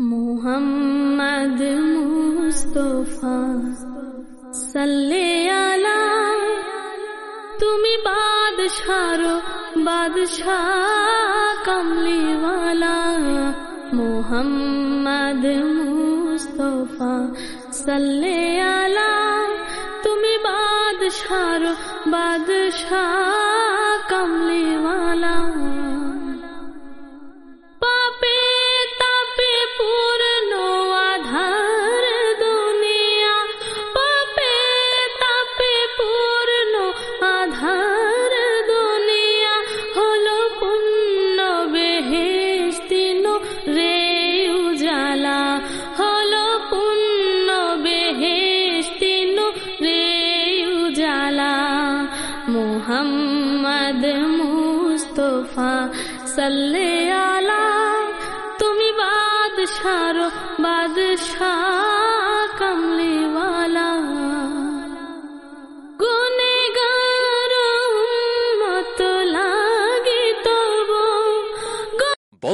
মোহাম্মদ মুস্তফা, সাল্লে আলা, তুমি বাদশার বাদশাহ কমলিওয়ালা। মোহাম্মদ মুস্তফা, সাল্লে আলা, তুমি বাদশার বাদশাহ কমলিওয়ালা।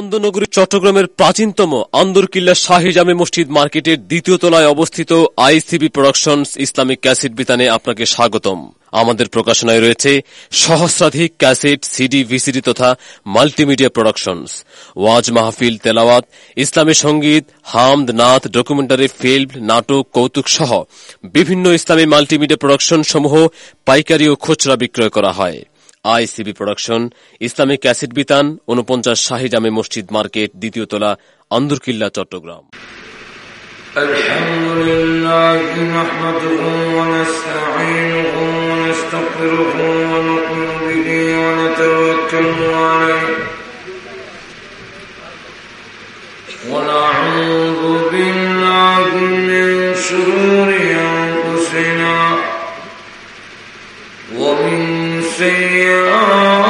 বন্দনগরী চট্টগ্রামের প্রাচীনতম আন্দরকিল্লা শাহী জামে মসজিদ মার্কেটের দ্বিতীয় তলায় অবস্থিত আইসিবি প্রোডাকশনস ইসলামিক ক্যাসেট বিতানে আপনাকে স্বাগতম। আমাদের প্রকাশনায় রয়েছে সহস্রাধিক ক্যাসেট, সিডি, ভিসিডি তথা মাল্টিমিডিয়া প্রোডাকশনস। ওয়াজ মাহফিল, তেলাওয়াত, ইসলামী সংগীত, হামদ নাথ ডকুমেন্টারি, ফিল্ম, নাটক, কৌতুক সহ বিভিন্ন ইসলামী মাল্টিমিডিয়া প্রোডাকশন সমূহ পাইকারি ও খুচরা বিক্রয় করা হয়। আইসিবি প্রোডাকশন ইসলামিক ক্যাসেট বিতান উনপঞ্চাশ শাহী জামে মসজিদ মার্কেট দ্বিতীয় তলা Andarkilla Chittagong الحمد لله نحمده ونستعينه ونستغفره ونؤمن به ونتوكل عليه ونعوذ بالله من شرور see you. Oh.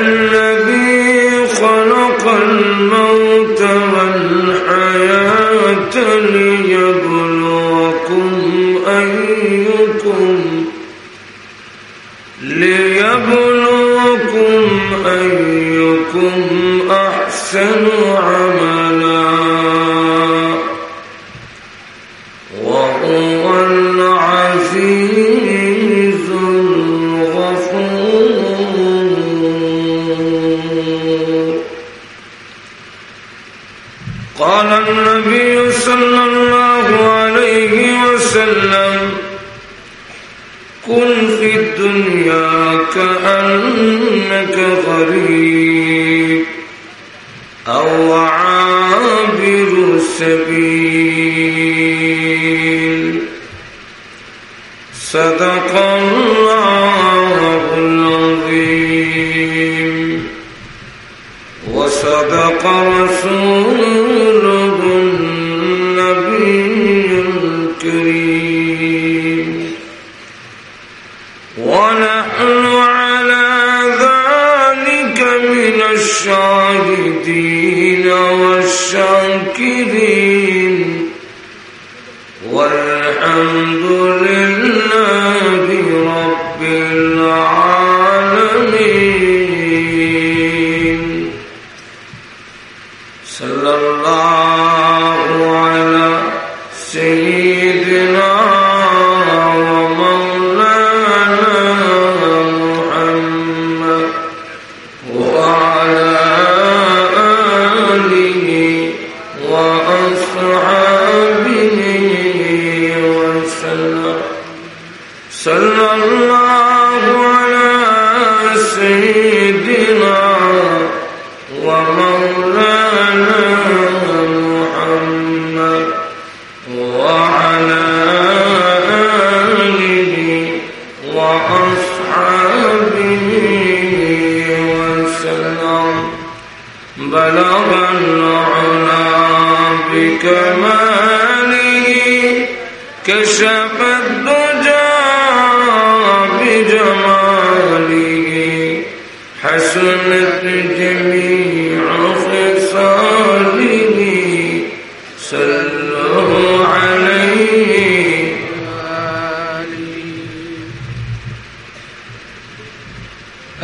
الذي خلق الموت والحياة ليبلوكم أيكم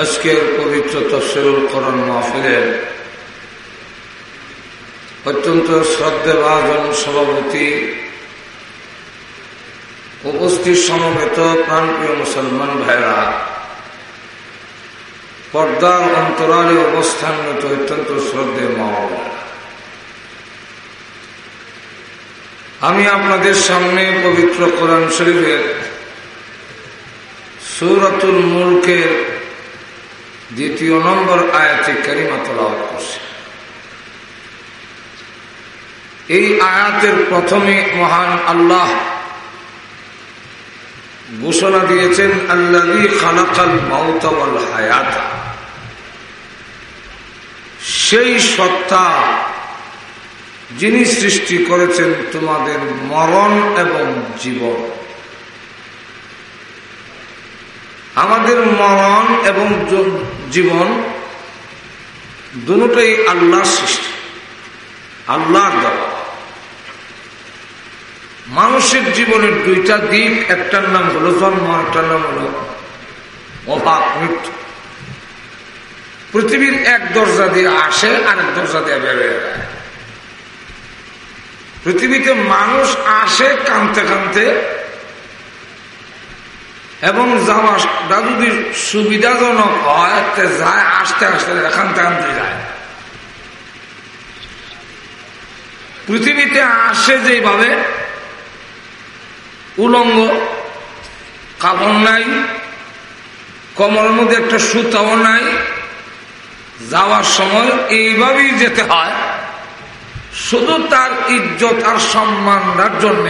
আজকের পবিত্র তফসিরুল কোরআন মাহফিলের অত্যন্ত শ্রদ্ধেভাজন সভাপতি উপস্থিত সমবেত প্রাণপ্রিয় মুসলমান ভাইরা পর্দার অন্তরালে অবস্থানগত অত্যন্ত শ্রদ্ধে মহা আমি আপনাদের সামনে পবিত্র কোরআন শরীফের সুরতুল মুলকের দ্বিতীয় নম্বর আয়াতে কারিমা তলাওয়াত করছে। এই আয়াতের প্রথমে মহান আল্লাহ ঘোষণা দিয়েছেন আল্লাহ খালাকাল মাউতাওয়াল হায়াতা। সেই সত্তা যিনি সৃষ্টি করেছেন তোমাদের মরণ এবং জীবন। আমাদের মরণ এবং জীবন দুটাই আল্লাহ সৃষ্টি আল্লাহ দেওয়া। মানুষের জীবনের দুইটা দিক, একটার নাম হলো জন্ম একটার নাম হলো অভাব মৃত্যু। পৃথিবীর এক দরজা দিয়ে আসে আর এক দরজা দিয়ে বেরোয়। পৃথিবীতে মানুষ আসে কানতে কানতে, এবং যাওয়াটা যদি সুবিধাজনক হয় যায়, আসতে আসতে কানতে কানতে যায়। পৃথিবীতে আসে যেভাবে, উলঙ্গ, কাপড় নাই কমরের মধ্যে একটা সুতাও নাই যাওয়ার সময় এইভাবেই যেতে হয়। শুধু তার ইজ্জত আর সম্মানটার জন্য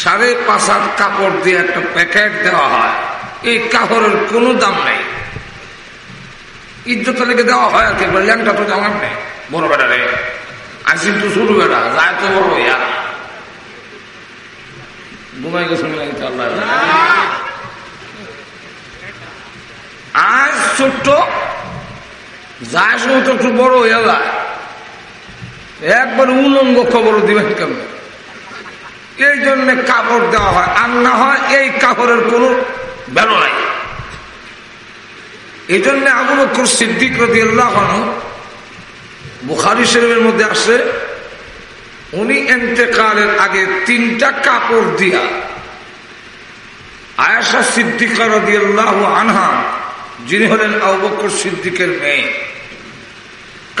সাড়ে পাঁচ হাত কাপড় দিয়ে একটা প্যাকেট দেওয়া হয়। এই কাপড়ের কোনো দাম নেই। ইজ্জত লেগে দেওয়া হয় আর কি ল্যাংটা তো আমার নেই। বড় বেটা রে আসিন তো শুরু বেটা, যায় তো বড় ইয়া ঘুমাই গেছে আজ ছোট্ট সময় তো একটু বড় হয়ে যায় একবার উলঙ্গ খবর দিবেন কেমন? এই জন্য কাপড় দেওয়া হয়, আর না হয় এই কাপড়ের কোনো বেরো নাই। এই জন্য আবু বকর সিদ্দিক রদি আল্লাহ বুখারি শরীফের মধ্যে আসে, উনি এন্তেকালের আগে তিনটা কাপড় দিয়া আয়াসা সিদ্দিকা রদি আল্লাহ আনহা, যিনি হলেন আবু বকর সিদ্দিকের মেয়ে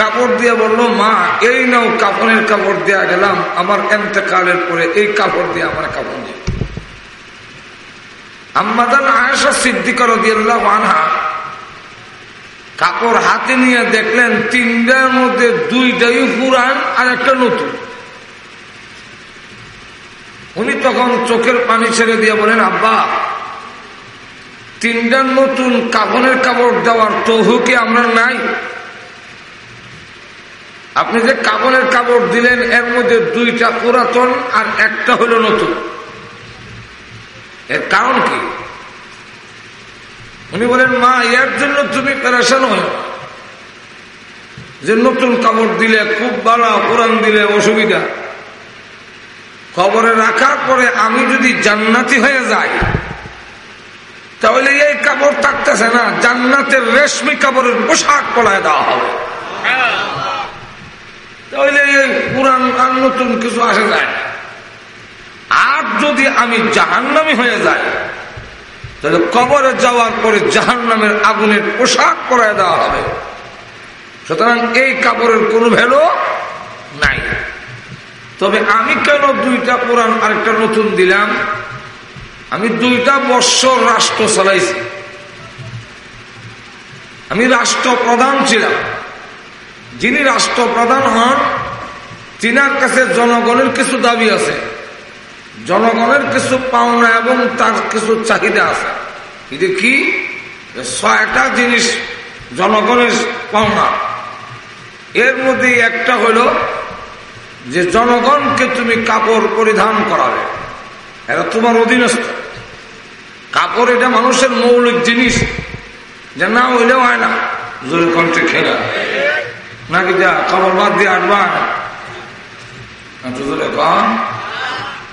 কাপড় দিয়ে বলল, মা, এই নাও কাপড়ের কাপড় দেয়া গেলাম, আমার এতেকালের পরে এই কাপড় দিয়ে আমার কাপড় দিয়ে আম্মাদান আয়সা সিদ্দিকর দিয়ে আনহা কাপড় হাতে নিয়ে দেখলেন, তিনটার মধ্যে দুইটাই পুরান আর একটা নতুন। উনি তখন চোখের পানি ছেড়ে দিয়ে বলেন, আব্বা তিনটার নতুন কাপড়ের কাপড় দেওয়ার তহুকে আমরা নাই? আপনি যে কাপড়ের কাপড় দিলেন, এর মধ্যে দুইটা পুরাতন আর একটা হলো নতুন। এর কারণ কি? উনি বলেন, মা, এর জন্য তুমি প্যারাশান হয় যে নতুন কাপড় দিলে খুব ভালো, কোরআন দিলে অসুবিধা। খবরে রাখার পরে আমি যদি জান্নাতি হয়ে যাই, তাহলে এই কাপড় থাকতেছে না। জান্নাতের রেশমি কাপড়ের পোশাক পলায় দেওয়া হবে। তাহলে এই আর নতুন কিছু আসে যায়। আর যদি আমি জাহান্নামি হয়ে যাই, তাহলে কবরে যাওয়ার পরে জাহান নামের আগুনের পোশাক পরায় দেওয়া হবে। সুতরাং এই কাপড়ের কোনো ভ্যালু নাই। তবে আমি কেন দুইটা পুরান আরেকটা নতুন দিলাম? আমি দুইটা বৎসর রাষ্ট্র চালাইছি। আমি রাষ্ট্রপ্রধান ছিলাম। যিনি রাষ্ট্রপ্রধান হন, তিনার কাছে জনগণের কিছু দাবি আছে। জনগণের কিছু পাওনা এবং তার কিছু চাহিদা আছে। এটা কি? ছয়টা জিনিস জনগণের পাওনা। এর মধ্যে একটা হল যে জনগণকে তুমি কাপড় পরিধান করাবে। এটা তোমার অধীনস্থ। কাপড় এটা মানুষের মৌলিক জিনিস। যে না হইলেও হয় না। জোরে কণ্ঠে খেলা। নাকি যা কাপড় বাদ দিয়ে জোরে কম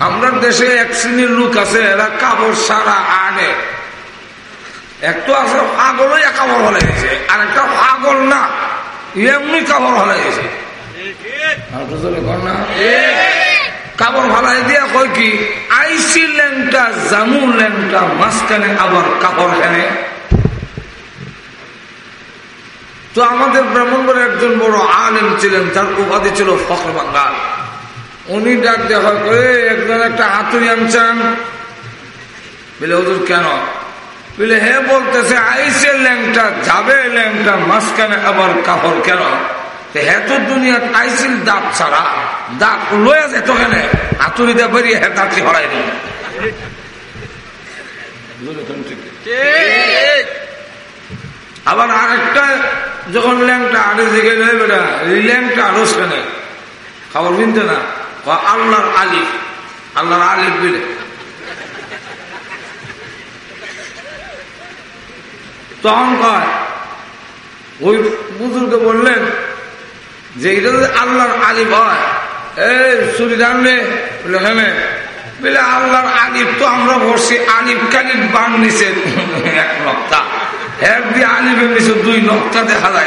আমরা দেশে এক শ্রেণির লোক আছে এরা কাপড় সারা আনে। একটু আছে পাগলই কাপড় হলে গেছে আর একটা পাগল না এমনি কাপড় হলে গেছে। কাপড় ভালাই দিয়া কয় কি আইসি ল্যাংটা জামু ল্যাংটা মাঝখানে আবার কাপড় হেনে তো আমাদের ব্রাহ্মণগড়ে একজন বড় আলেম ছিলেন তার উপাধি ছিল ফখর বাঙ্গাল। উনি ডাক দেখা করে একজন একটা হাতুড়ি আনছেন? বলে ওদের কেন? বলে হে বলতেছে আইসে ল্যাংটা যাবে ল্যাংটা মাঝখানে আবার কাপড় কেন? হে তো দুনিয়া আইসিল দাঁত ছাড়া দাঁত লয়ে যেত কেন? হাতুড়িতে বেরিয়ে হে দাঁতটি হরাই দিল আবার আরেকটা যখন ল্যাংটা আড়ে দিকে বেটা ল্যাংটা আরও কেন খবর কিনতে না? আল্লাহর আলিফ। আল্লাহর আলিফ বিলে। তখন কয়, ওই বুজুর্গ বললেন যে, এটা যদি আল্লাহর আলিফ হয়, এই বলে হ্যাঁ বলে, আল্লাহর আলিফ তো আমরা বসছি আলিফ কালিফ বান নিছে এক নক্তা এক দিয়ে আলিফের নিচে দুই নক্তা দেখা যায়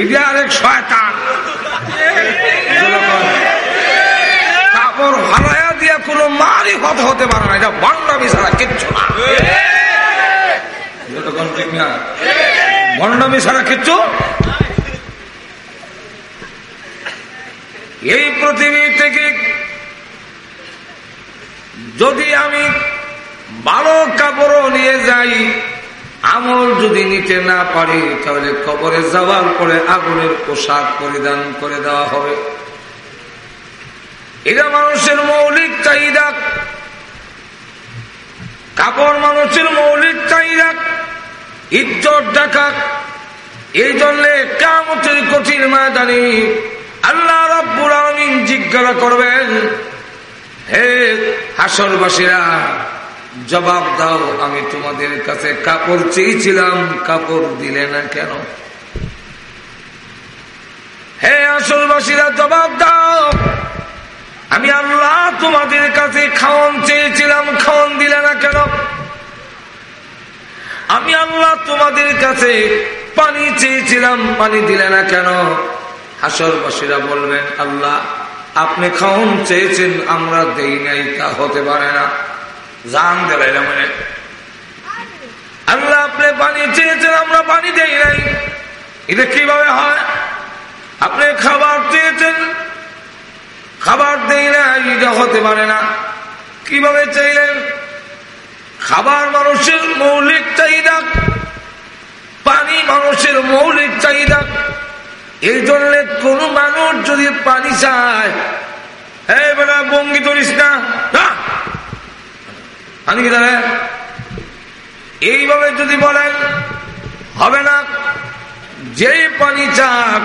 এটা আরেক শয়তান। কাপড় হারাইয়া দিয়া কোন মারি হত হতে পারে না, এটা ভণ্ডামি ছাড়া কিচ্ছু না। ভণ্ডামি ছাড়া কিচ্ছু? এই পৃথিবী থেকে যদি আমি ভালো কাপড়ও নিয়ে যাই। আমল যদি নিতে না পারি, তাহলে কবরে যাওয়ার পরে আগুনের পোশাক পরিধান করে দেওয়া হবে। এটা মানুষের মৌলিক চাহিদা। কাপড় মানুষের মৌলিক চাহিদা। ইজ্জত ডাকা এই জন্যে কামতের কঠিন ময়দানি আল্লাহ রব্বুল আলমিন জিজ্ঞাসা করবেন, হে হাসরবাসীরা জবাব দাও, আমি তোমাদের কাছে কাপড় চেয়েছিলাম, কাপড় দিলে না কেন? হে আসলবাসীরা, জবাব দাও। আমি আল্লাহ তোমাদের কাছে খাওয়ন চেয়েছিলাম খাওয়ন দিলে না কেন? আমি আল্লাহ তোমাদের কাছে পানি চেয়েছিলাম, পানি দিলে না কেন? হাসরবাসীরা বলবেন, আল্লাহ, আপনি খাওয়ন চেয়েছেন, আমরা দেই নাই, তা হতে পারে না। জান দিলাইলাম আল্লাহ আপনি পানি চেয়েছেন, আমরা পানি দেই নাই। এটা কীভাবে হয়? আপনি খাবার চেয়েছেন, খাবার দেই না এটা হতে পারে না। কীভাবে চাইলেন? খাবার মানুষের মৌলিক চাহিদা, পানি মানুষের মৌলিক চাহিদা। এই জন্য কোন মানুষ যদি পানি চায়, এই বেটা বঙ্গি ধরিস না। পানি কি দাঁড়ায় এইভাবে যদি বলেন, হবে না। যে পানি চাক,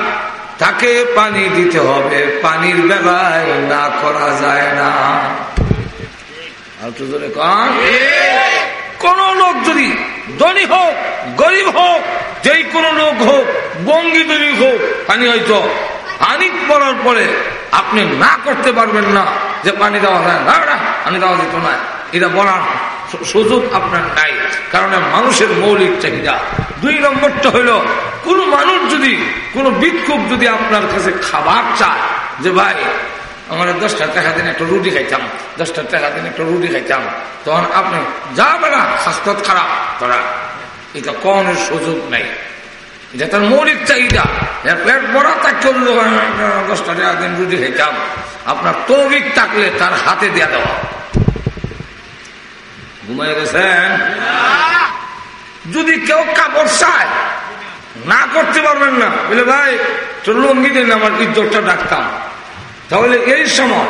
তাকে পানি দিতে হবে। পানির বেলায় না করা যায় না। কন। লোক যদি ধনী হোক, গরিব হোক যেই কোন লোক হোক, বঙ্গি তৈরি হোক, পানি হয়তো পানি পড়ার পরে আপনি না করতে পারবেন না যে পানি দেওয়া যায় না না, পানি দেওয়া যেত না। এটা বলার সুযোগ আপনার নাই। কারণ মানুষের মৌলিক চাহিদা। দুই নম্বরটা হইল কোন মানুষ যদি, কোন বিক্ষোভ যদি আপনার কাছে খাবার চায়, যে ভাই, আমার দশটা টাকা দিন একটা রুটি খাইতাম, দশটা টাকা দিন একটা রুটি খাইতাম, তখন আপনি যা বেড়া স্বাস্থ্য খারাপ, তোরা এটা কনের সুযোগ নাই। এটা তার মৌলিক চাহিদা। পেট বড়া তাক দশটা টাকা দিন রুটি খাইতাম। আপনার তৌবিক থাকলে তার হাতে দেয়া দেওয়া। ঘুমাই গেছেন? যদি কেউ কাপড় চায়, না করতে পারবেন না। বলে, ভাই, তোর লঙ্গি দিন আমার ইজ্জতটা ডাকতাম। তাহলে এই সময়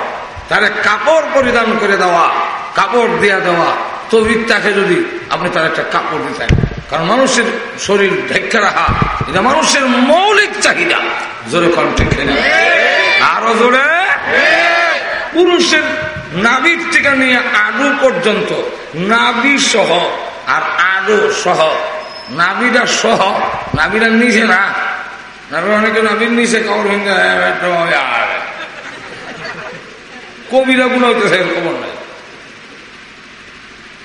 তার কাপড় পরিধান করে দেওয়া, কাপড় দেয়া দেওয়া তবিকটাকে যদি আপনি তার একটা কাপড় দিতেন। কারণ মানুষের শরীর ঢেকে রাখা, এটা মানুষের মৌলিক চাহিদা। জোরে কণ্ঠে খেলে। আরও জোরে। পুরুষের নাবির থেকে নিয়ে আডু পর্যন্ত নাবি সহ, আর আডু সহ। নাবিটা সহ নাবিটা নিচে না। নাবি অনেকে নাবির নিচে কাপড় ভেঙে আর কবিরা গুলো হইতেছে খবর নাই।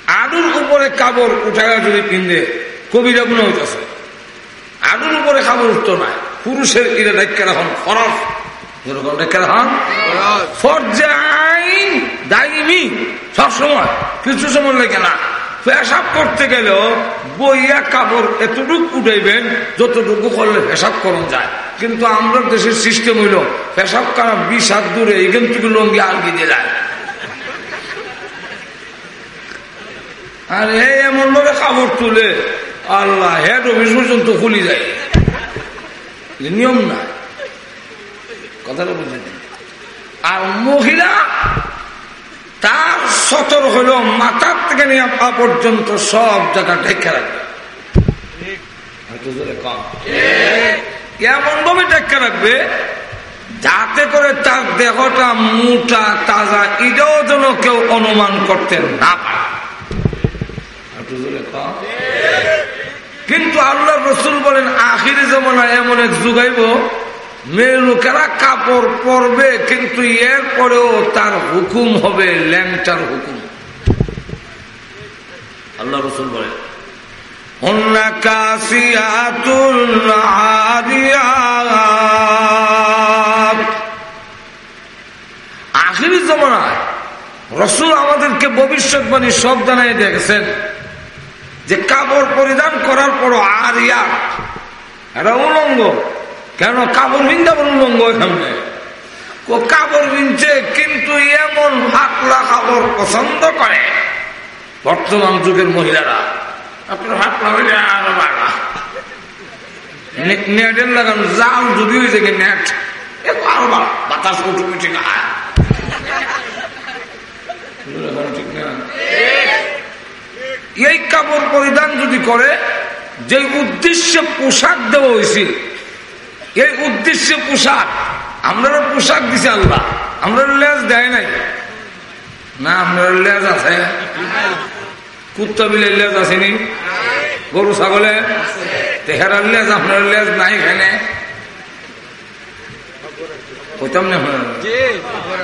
আডুর উপরে কাপড় উঠায় যদি পিন্ধে কবিরা গুলো হইতেছে আডুর উপরে কাপড় উঠতো না। পুরুষের ইরে ডাক্কা রাখন ফরফ ফরজে সবসময় কিছু সময় না। পেশাব করতে গেলেও কাপড় এতটুকু উঠাইবেন, যতটুকু করলে পেশাব করুন যায়। কিন্তু আমরা দেশের সিস্টেম হইল, পেশাব করা বিশ হাত দূরে এখান থেকে লঙ্গি আলগি দিয়ে যায়। আর এই এমন ভাবে কাপড় তুলে, আল্লাহ হেড অফিস পর্যন্ত খুলি যায়। নিয়ম না। কথাটা বুঝে আর মহিলা, তার সতর হইল মাথার থেকে নিয়ে পর্যন্ত সব জায়গা ঢেকে রাখবে কম। এমন ভাবে ঢেকে রাখবে, যাতে করে তার দেহটা মোটা, তাজা, এটাও যেন কেউ অনুমান করতে না পারে। কিন্তু আল্লাহ রসুল বলেন, আখির জমানা এমন এক যুগাইব মেয়ে লোকেরা কাপড় পরবে, কিন্তু এর পরেও তার হুকুম হবে, ল্যাংটার হুকুম। আল্লাহ রসুল বলে আখিরি জমানায় রসুল আমাদেরকে ভবিষ্যৎবাণী সব জানাই দেখেছেন যে কাপড় পরিধান করার পর আর ইয়ার এটা উলঙ্গ। কেন কাপড় বিন্দা উলঙ্গ এখানে? ও বিনছে কিন্তু এমন ফাটলা কাপড় পছন্দ করে বর্তমান যুগের মহিলারা। আপনার ফাটলা হইলে যদি কি নেট বাতাস এই কাপড় পরিধান যদি করে যে উদ্দেশ্যে পোশাক দেওয়া হয়েছিল এই উদ্দেশ্যে পোশাক। আমরা পোশাক দিছে আল্লাহ। আমরা লেজ দেয় নাই। না আপনার লেজ আছে। কুত্তা বিলের লেজ আসেনি গরু, ছাগলে? তেহারার লেজ, আপনার লেজ নাই এখানে।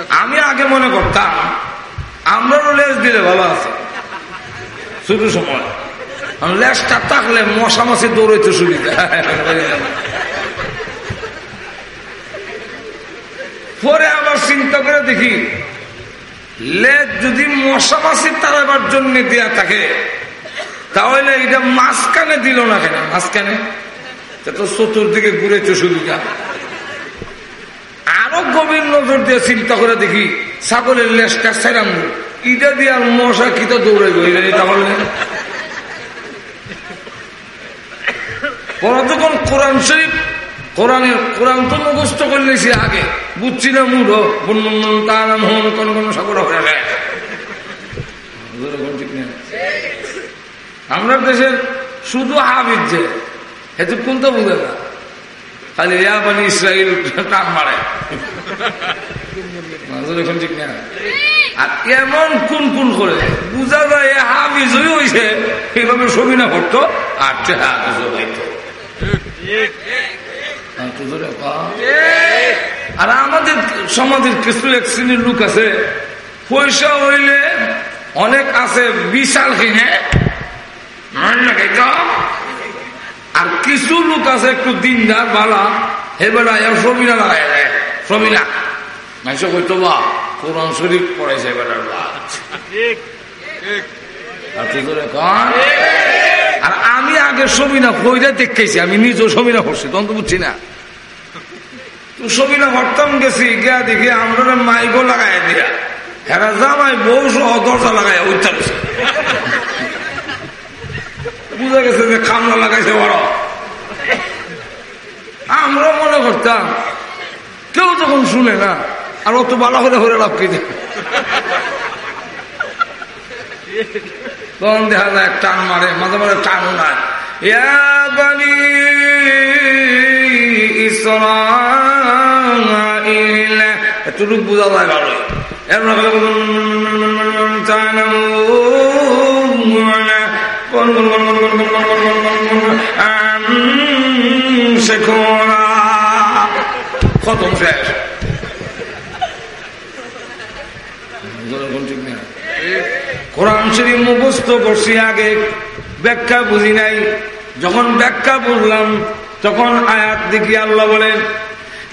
আমি আগে মনে করতাম আমরাও লেজ দিলে ভালো আছে। শুধু সময়। লেজটা থাকলে মশা মাসে দৌড়াইতে সুবিধা পরে আবার চিন্তা করে দেখি লেজ যদি মশা মাসি তাড়াবার জন্য দেয়া থাকে, তাহলে এটা মাঝখানে দিল না কেন? মাঝখানে? তা চতুর্দিকে ঘুরেছে সুবিধা আরও গভীর নজর দিয়ে চিন্তা করে দেখি, ছাগলের লেজটা সেরাম ইটা দিয়ে আর মশা কি তো দৌড়াইব তাহলে ওরা তখন কোরআন শরীফ কোরআনের, কোরআন তো মুখস্থ করে নিয়েছি আগে। বুঝছি না মুড়ো তার নাম হন কোন কোন সাগর হয়ে গেছে আমরা দেশের শুধু হাবিজ যে হেতু তো বুঝে না? খালি ইয়া বানি ইসরায়েল টান মারে। এখন ঠিক না। আর এমন কোন কোন করে, বুঝা যায় হাবিজ হয়েছে এইভাবে ছবি না করতো, আর চেহারা আর আমাদের সমাজের কিছু এক শ্রেণির লোক আছে পয়সা হইলে অনেক আছে বিশাল কিনে আর কিছু লোক আছে একটু দিনদার বালা হেবেলা সবিনা লাগাই দেয় সবিনা মাইসে কইতো বা কোরআন শরীফ পড়াইছে আর আমি আগে সবিনা কইরা দেখেছি আমি নিজেও সবিনা করছি, তখন তো বুঝছি না। তো সবিনা হরতাম গেছি, গিয়া দেখি আমরা মাইকও লাগাই দিয়া। হেরা জামাই বউ দরজা লাগাই উত্তর বুঝা গেছে যে খামলা লাগাইছে বড়। আমরা মনে করতাম, কেউ তখন শুনে না, আর অত বালা হলে হলে লাভ কি? তখন দেখা যায় টান মারে মাঝে মাঝে টান ইসরাইল এতটুকু বোঝা যায় ভালো এর খতম শেষ কোরআন শরীফ মুখস্থ করছি আগে ব্যাখ্যা বুঝি নাই যখন ব্যাখ্যা বুঝলাম তখন আয়াত দেখি আল্লাহ বলেন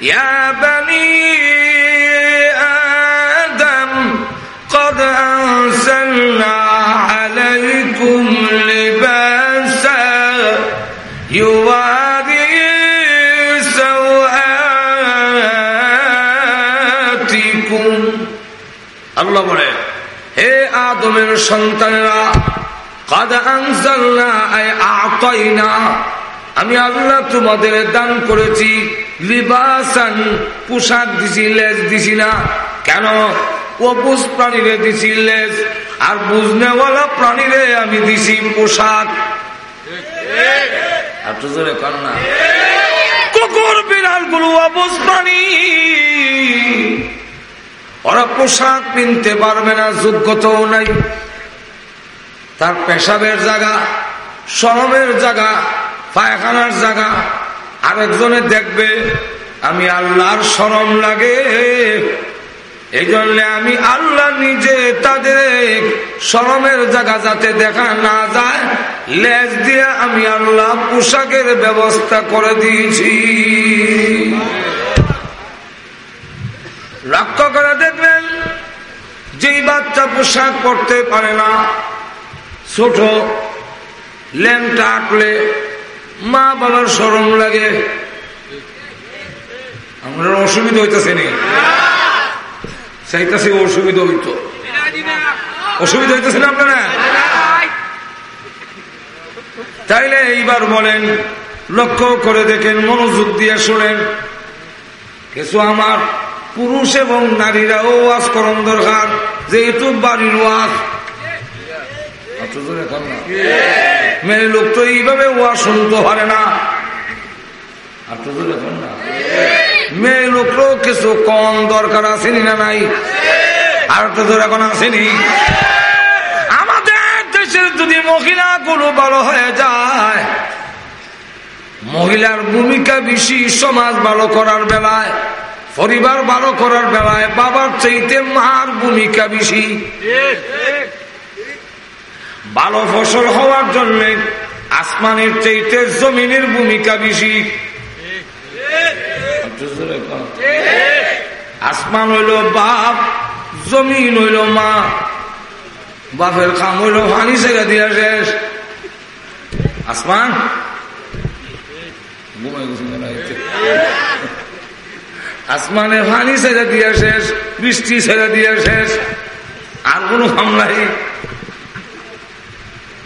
ইয়া বানি আদম قد أنزلنا আদমের সন্তানেরা আমি আল্লাহ তোমাদের দান করেছি লিবাসান পোশাক দিছি লেজ দিছি না। কেন? অবুজ প্রাণীরে দিছি লেজ আর বুঝনেওয়ালা প্রাণীরে আমি দিছি পোশাক। না। কুকুর বিড়ালগুলো অবুজ প্রাণী। ওরা পোশাক কিনতে পারবে না, যোগ্যতাও নাই। তার পেশাবের জায়গা সরমের জায়গা, পায়খানার জায়গা। আরেকজনে দেখবে, আমি আল্লাহর সরম লাগে। এই জন্য আমি আল্লাহ নিজে তাদের সরমের জায়গা যাতে দেখা না যায়, লেজ দিয়ে আমি আল্লাহ পোশাকের ব্যবস্থা করে দিয়েছি। লক্ষ্য করে দেখবেন, যেই বাচ্চা পোশাক পরতে পারে না, ছোট ল্যাংটা আঁকলে মা বাবার সরম লাগে। আমরা অসুবিধা হইতেছে নি। সেইটাছে অসুবিধা হইত। অসুবিধা হইতেছে না আপনারা? তাইলে এইবার বলেন, লক্ষ্য করে দেখেন, মনোযোগ দিয়ে শোনেন, কিছু আমার পুরুষ এবং নারীরাও ওয়াজ করন দরকার যেহেতু বাড়ির ওয়াজ। মেয়ে লোক তো এইভাবে ওয়া শুনতে পারে না। মেয়ে লোকরও কিছু কম দরকার আসেনি না নাই? আর তো তোর এখন আসেনি। আমাদের দেশের যদি মহিলা মহিলাগুলো ভালো হয়ে যায়, মহিলার ভূমিকা বেশি সমাজ ভালো করার বেলায়। পরিবার ভালো করার বেলায় বাবার চাইতে মার ভূমিকা বেশি। ভালো ফসল হওয়ার জন্য আসমানের চাইতে জমিনের ভূমিকা বেশি। আসমান হইল বাপ, জমিন হইল মা। বাপের খাম হইল পানি ছেড়ে দিয়া শেষ। আসমান? ঘুমাই গেছি। আসমানে পানি ছেড়ে দিয়ে শেষ, বৃষ্টি ছেড়ে দিয়ে শেষ। আর কোনো কাম নাই।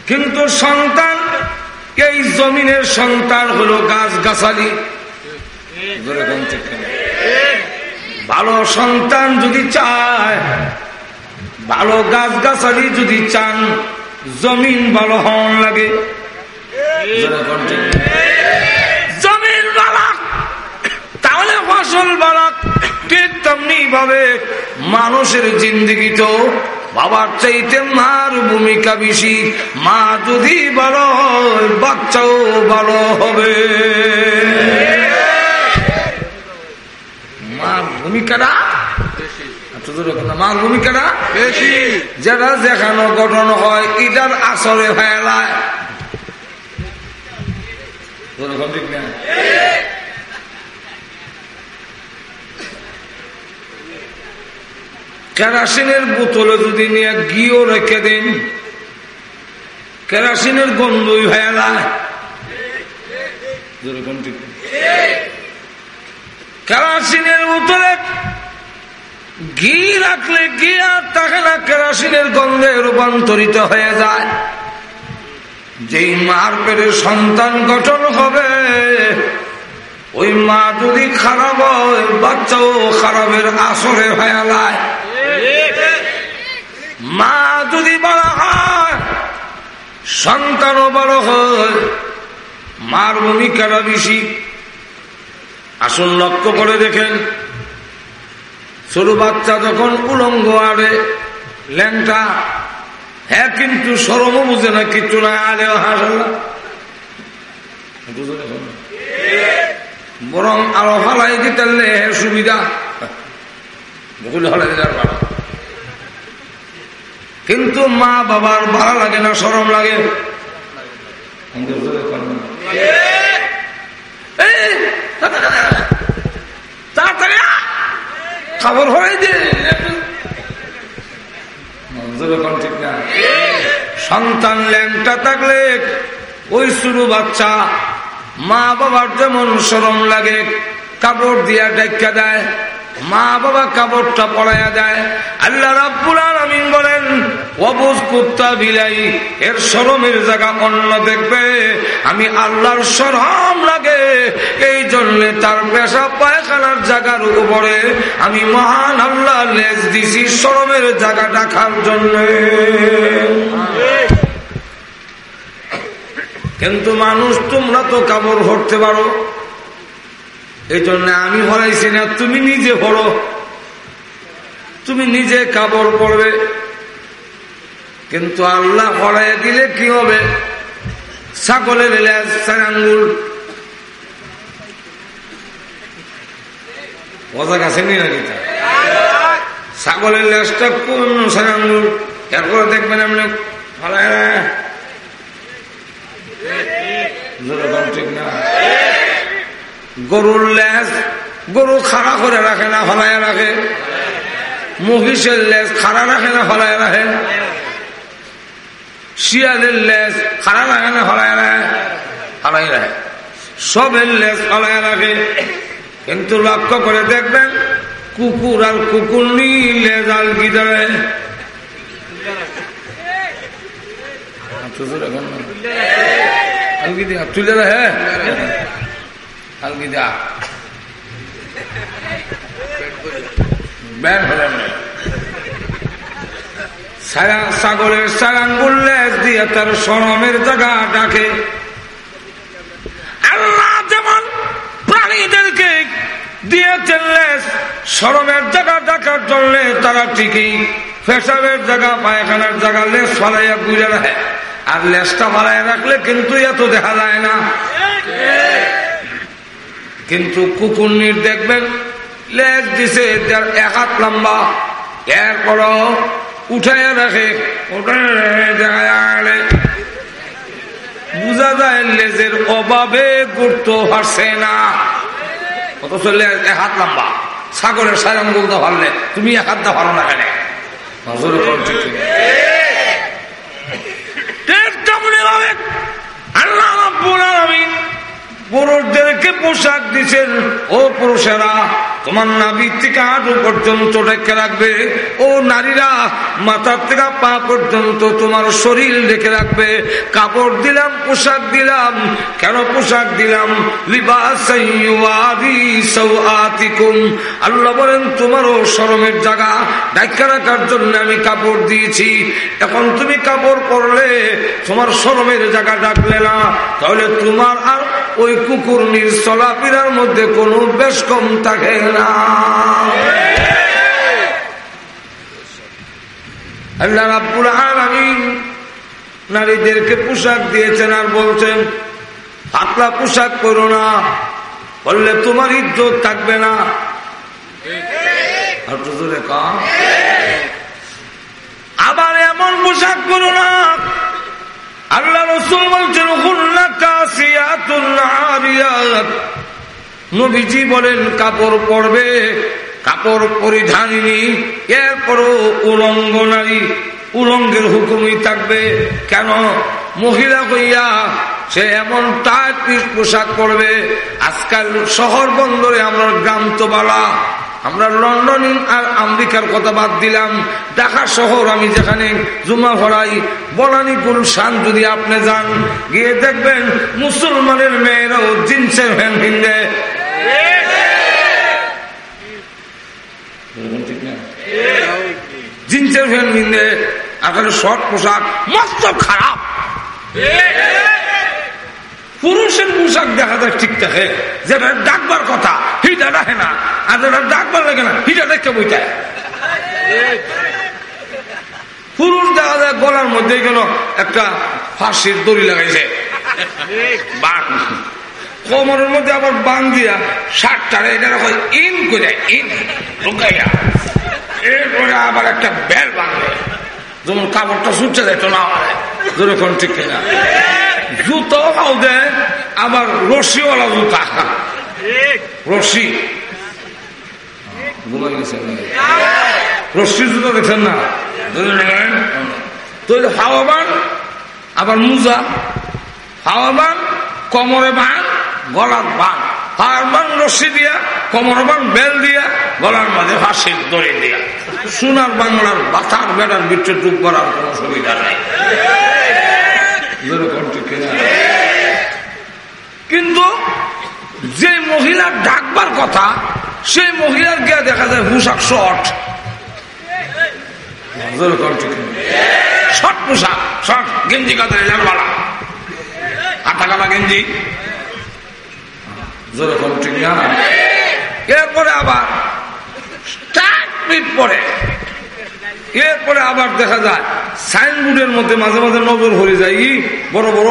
কিন্তু সন্তান, এই জমিনের সন্তান হলো গাছ গাছালি ভালো সন্তান যদি চায়, ভালো গাছ গাছালি যদি চান, জমিন ভালো হন লাগে। জমিন ফসল বালাক ঠিক তেমনি ভাবে মানুষের জিন্দিগি তো বাবার চাইতে মার ভূমিকা বেশি। মা যদি ভালো হয় বাচ্চাও ভালো হবে। মার ভূমিকাটা? মার ভূমিকাটা? বেশি। যেটা দেখানো গঠন হয় এটার আসরে ফেলায়। ঠিক না? কেরাসিনের বোতলে যদি নিয়ে গিয়েও রেখে দিন, কেরাসিনের গন্ধই ফেলায় কেরাসিনের বোতলে ঘি রাখলে ঘি আর থাকে না কেরাসিনের গন্ধে রূপান্তরিত হয়ে যায়। যেই মার পেটে সন্তান গঠন হবে, ওই মা যদি খারাপ হয়, বাচ্চাও খারাপের আসরে ফেলায় মা যদি বড় হয়, সন্তানও বড় হয়, মার ভূমিকাটা বেশি। আসুন লক্ষ্য করে দেখেন ছোট বাচ্চা যখন উলঙ্গ আরে ল্যাংটা হ্যাঁ কিন্তু সরমও বুঝে না, কিচ্ছু না, আলে হাসাল্লা বরং আরও ফালাই দিতে সুবিধা। বহুল হলে দিতে পারো কিন্তু মা বাবার ভালো লাগে না সরম লাগে! খাবার হয়ে যে ঠিক না সন্তান ল্যাংটা থাকলে ওই শুরু বাচ্চা মা বাবার যেমন সরম লাগে কাপড় দিয়া ডাক্কা দেয় মা বাবা কাপড়টা পড়াইয়া দেয়। আল্লাহ রাব্বুল আলামিন বলেন, অবুজ কুত্তা বিলাই, এর শরমের জায়গা অন্য দেখবে। আমি আল্লাহর শরম লাগে, এই জন্যে তার পেশা পায়খানার জায়গার উপরে আমি মহান আল্লাহ লেজ দিছি শরমের জায়গা রাখার জন্য। কিন্তু মানুষ, তোমরা তো কাপড় ভরতে পারো। এই জন্য আমি ভরাইছি না তুমি নিজে ভরো। তুমি নিজে কাপড় পরবে। কিন্তু আল্লাহ ভরাই দিলে কি হবে? ছাগলের লেজ আঙ্গুল মজা কাছে নি নাকি? ছাগলের লেজটা কোন আঙ্গুল এরপরে দেখবেন আপনি ফলায় ঠিক না। গরুর লেজ গরু খাড়া করে রাখে না, ফলায় রাখে। মহিষের লেজ খাড়া রাখে না, ফলায় রাখে। শিয়ালের লেজ খাড়া রাখে না, ফলায় রাখে। ফলাই রাখে। সবের লেজ ফলায় রাখে। কিন্তু লক্ষ্য করে দেখবেন, কুকুর আর কুকুর নি লেজ আলগি দেবে? আলগি দিয়া তুলে রাখে আলগি দিয়া বের হলেন। সারা- সাগরের সারাঙ্গুল লেজ দিয়ে তার সরমের জায়গা ডাকে। আল্লাহ যেমন প্রাণীদেরকে দিয়েছেন লেজ, সরমের জায়গা ডাকার জন্য তারা ঠিকই ফেসাবের জায়গা, পায়খানার জায়গা লেজ ফালাইয়া ঘুরে রাখে। আর লেজটা ফালাইয়া রাখলে কিন্তু এত দেখা যায় না। কিন্তু কুকুরনির দেখবেন লেজ দিছে এক হাত লম্বা। এরপরও উঠাইয়া রাখে বুঝা যায় লেজের অভাবে করতে পারছে না। অথচ লেজ এক হাত লম্বা। সাগরের সারাম বলতে পারলে, তুমি এক হাত দা না কেন? আল্লাহ পুরুষদেরকে পোশাক দিচ্ছেন ও পুরুষেরা, তোমার নাবির থেকে হাঁটু পর্যন্ত রেখে রাখবে। ও নারীরা, মাথার থেকে পা পর্যন্ত তোমার শরীর রেখে রাখবে। কাপড় দিলাম, পোশাক দিলাম। কেন পোশাক দিলাম? আল্লাহ বলেন, তোমারও সরমের জায়গা ডাক্কা রাখার জন্য আমি কাপড় দিয়েছি। এখন তুমি কাপড় পরলে তোমার সরমের জায়গা ডাকলে না। তাহলে তোমার আর ওই কুকুর নির চলাফেরার মধ্যে কোনো বেশ কম থাকে না আল্লাহ রাব্বুল আলামিন নারীদেরকে পোশাক দিয়েছেন আর বলছেন পাতলা পোশাক করো না, বললে তোমার ইজ্জত থাকবে না। আবার এমন পোশাক করো না আল্লাহ রসুল বলছেন নবীজি বলেন, কাপড় পরবে, কাপড় পরিধানিনী, এরপরও উলঙ্গ নারী উলঙ্গের হুকুমই থাকবে। কেন? মহিলা হইয়া সে এমন টাইট পোশাক পরবে। আজকাল শহর বন্দরে আমরা গ্রাম তো বালা আমরা লন্ডন আর আমেরিকার কথা বাদ দিলাম। ঢাকা শহর আমি যেখানে জুমা ভরাই বনানী গুলশান যদি আপনি যান, গিয়ে দেখবেন মুসলমানের মেয়েরাও জিন্সের ভ্যান ভিন্দে জিন্সের ভিন্দে আসলে শর্ট পোশাক, মস্ত খারাপ। পুরুষের পোশাক দেখা যায় ঠিক থাকে যেটা ডাকবার কথা, হিটা রাখে না। আর যেটা ডাকবার লাগে না, হিটা দেখতে বইটায় পুরুষ দেখা যায় গলার মধ্যে কেন একটা ফাঁসির দড়ি লাগাইছে। কোমরের মধ্যে আবার বান দিয়া শার্টটারে এটা হয় ইন করে ইন ঢুকাইয়া এরপরে আবার একটা বেল বাঁধবে যেমন কাপড়টা সুচ্ছে যেত না যেরকম ঠিক কিনা। জুতো খাও দেয় আবার রশিওয়ালা জুতা। রশি। ঘুমাই গেছে। রশি জুতো দেখছেন না? তো হাওয়া বান, আবার মুজা। হাওয়া বান, কমরে বান গলার বান। হাওয়ার বান রশি দিয়া, কমরে বান বেল দিয়া, গলার মাঝে হাসির দড়ি দিয়া। সোনার বাংলার বাতার বেড়ার ভিতরে ডুব করার কোন সুবিধা নাই? কিন্তু যে মহিলার ডাকবার কথা, সেই মহিলার গিয়ে দেখা যায় পোশাক শর্ট। শর্ট পোশাক, শর্ট গেঞ্জি লেলবালা কাটা কাটা গেঞ্জি। যেরকম ঠিক না? এরপরে আবার পরে, এরপরে আবার দেখা যায়, সাইনবোর্ডের মধ্যে মাঝে মাঝে নজর হয়ে যায় বড় বড়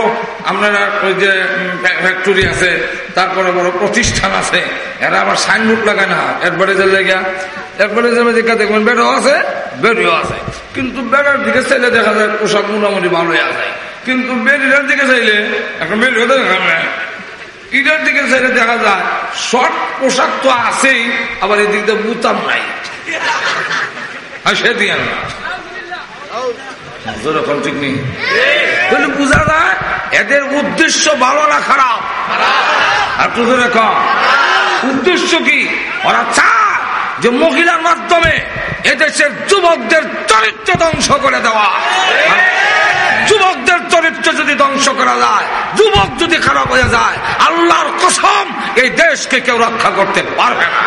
আপনারা ওই যে ফ্যাক্টরি আছে, তারপরে বড় প্রতিষ্ঠান আছে, এরা আবার সাইনবোর্ড লাগায় না, অ্যাডভার্টাইজার লেগা অ্যাডভার্টাইজার মধ্যে দেখবেন বেড়ো আছে, বেডিও আছে, কিন্তু বেড়ার দিকে চাইলে দেখা যায় পোশাক মোটামুটি ভালোই আছে, কিন্তু বেডিটার দিকে চাইলে এখন বেডিও দেখা যায় ইটার দিকে চাইলে দেখা যায়, শর্ট পোশাক তো আছেই, আবার এদিক দিয়ে বুতাম নাই। সে দিয়ে এদের উদ্দেশ্য ভালো না খারাপ? উদ্দেশ্য কি? ওরা চায় যে মহিলার মাধ্যমে এদেশের যুবকদের চরিত্র ধ্বংস করে দেওয়া। যুবকদের চরিত্র যদি ধ্বংস করা যায়, যুবক যদি খারাপ হয়ে যায়, আল্লাহর কসম এই দেশকে কেউ রক্ষা করতে পারবে না।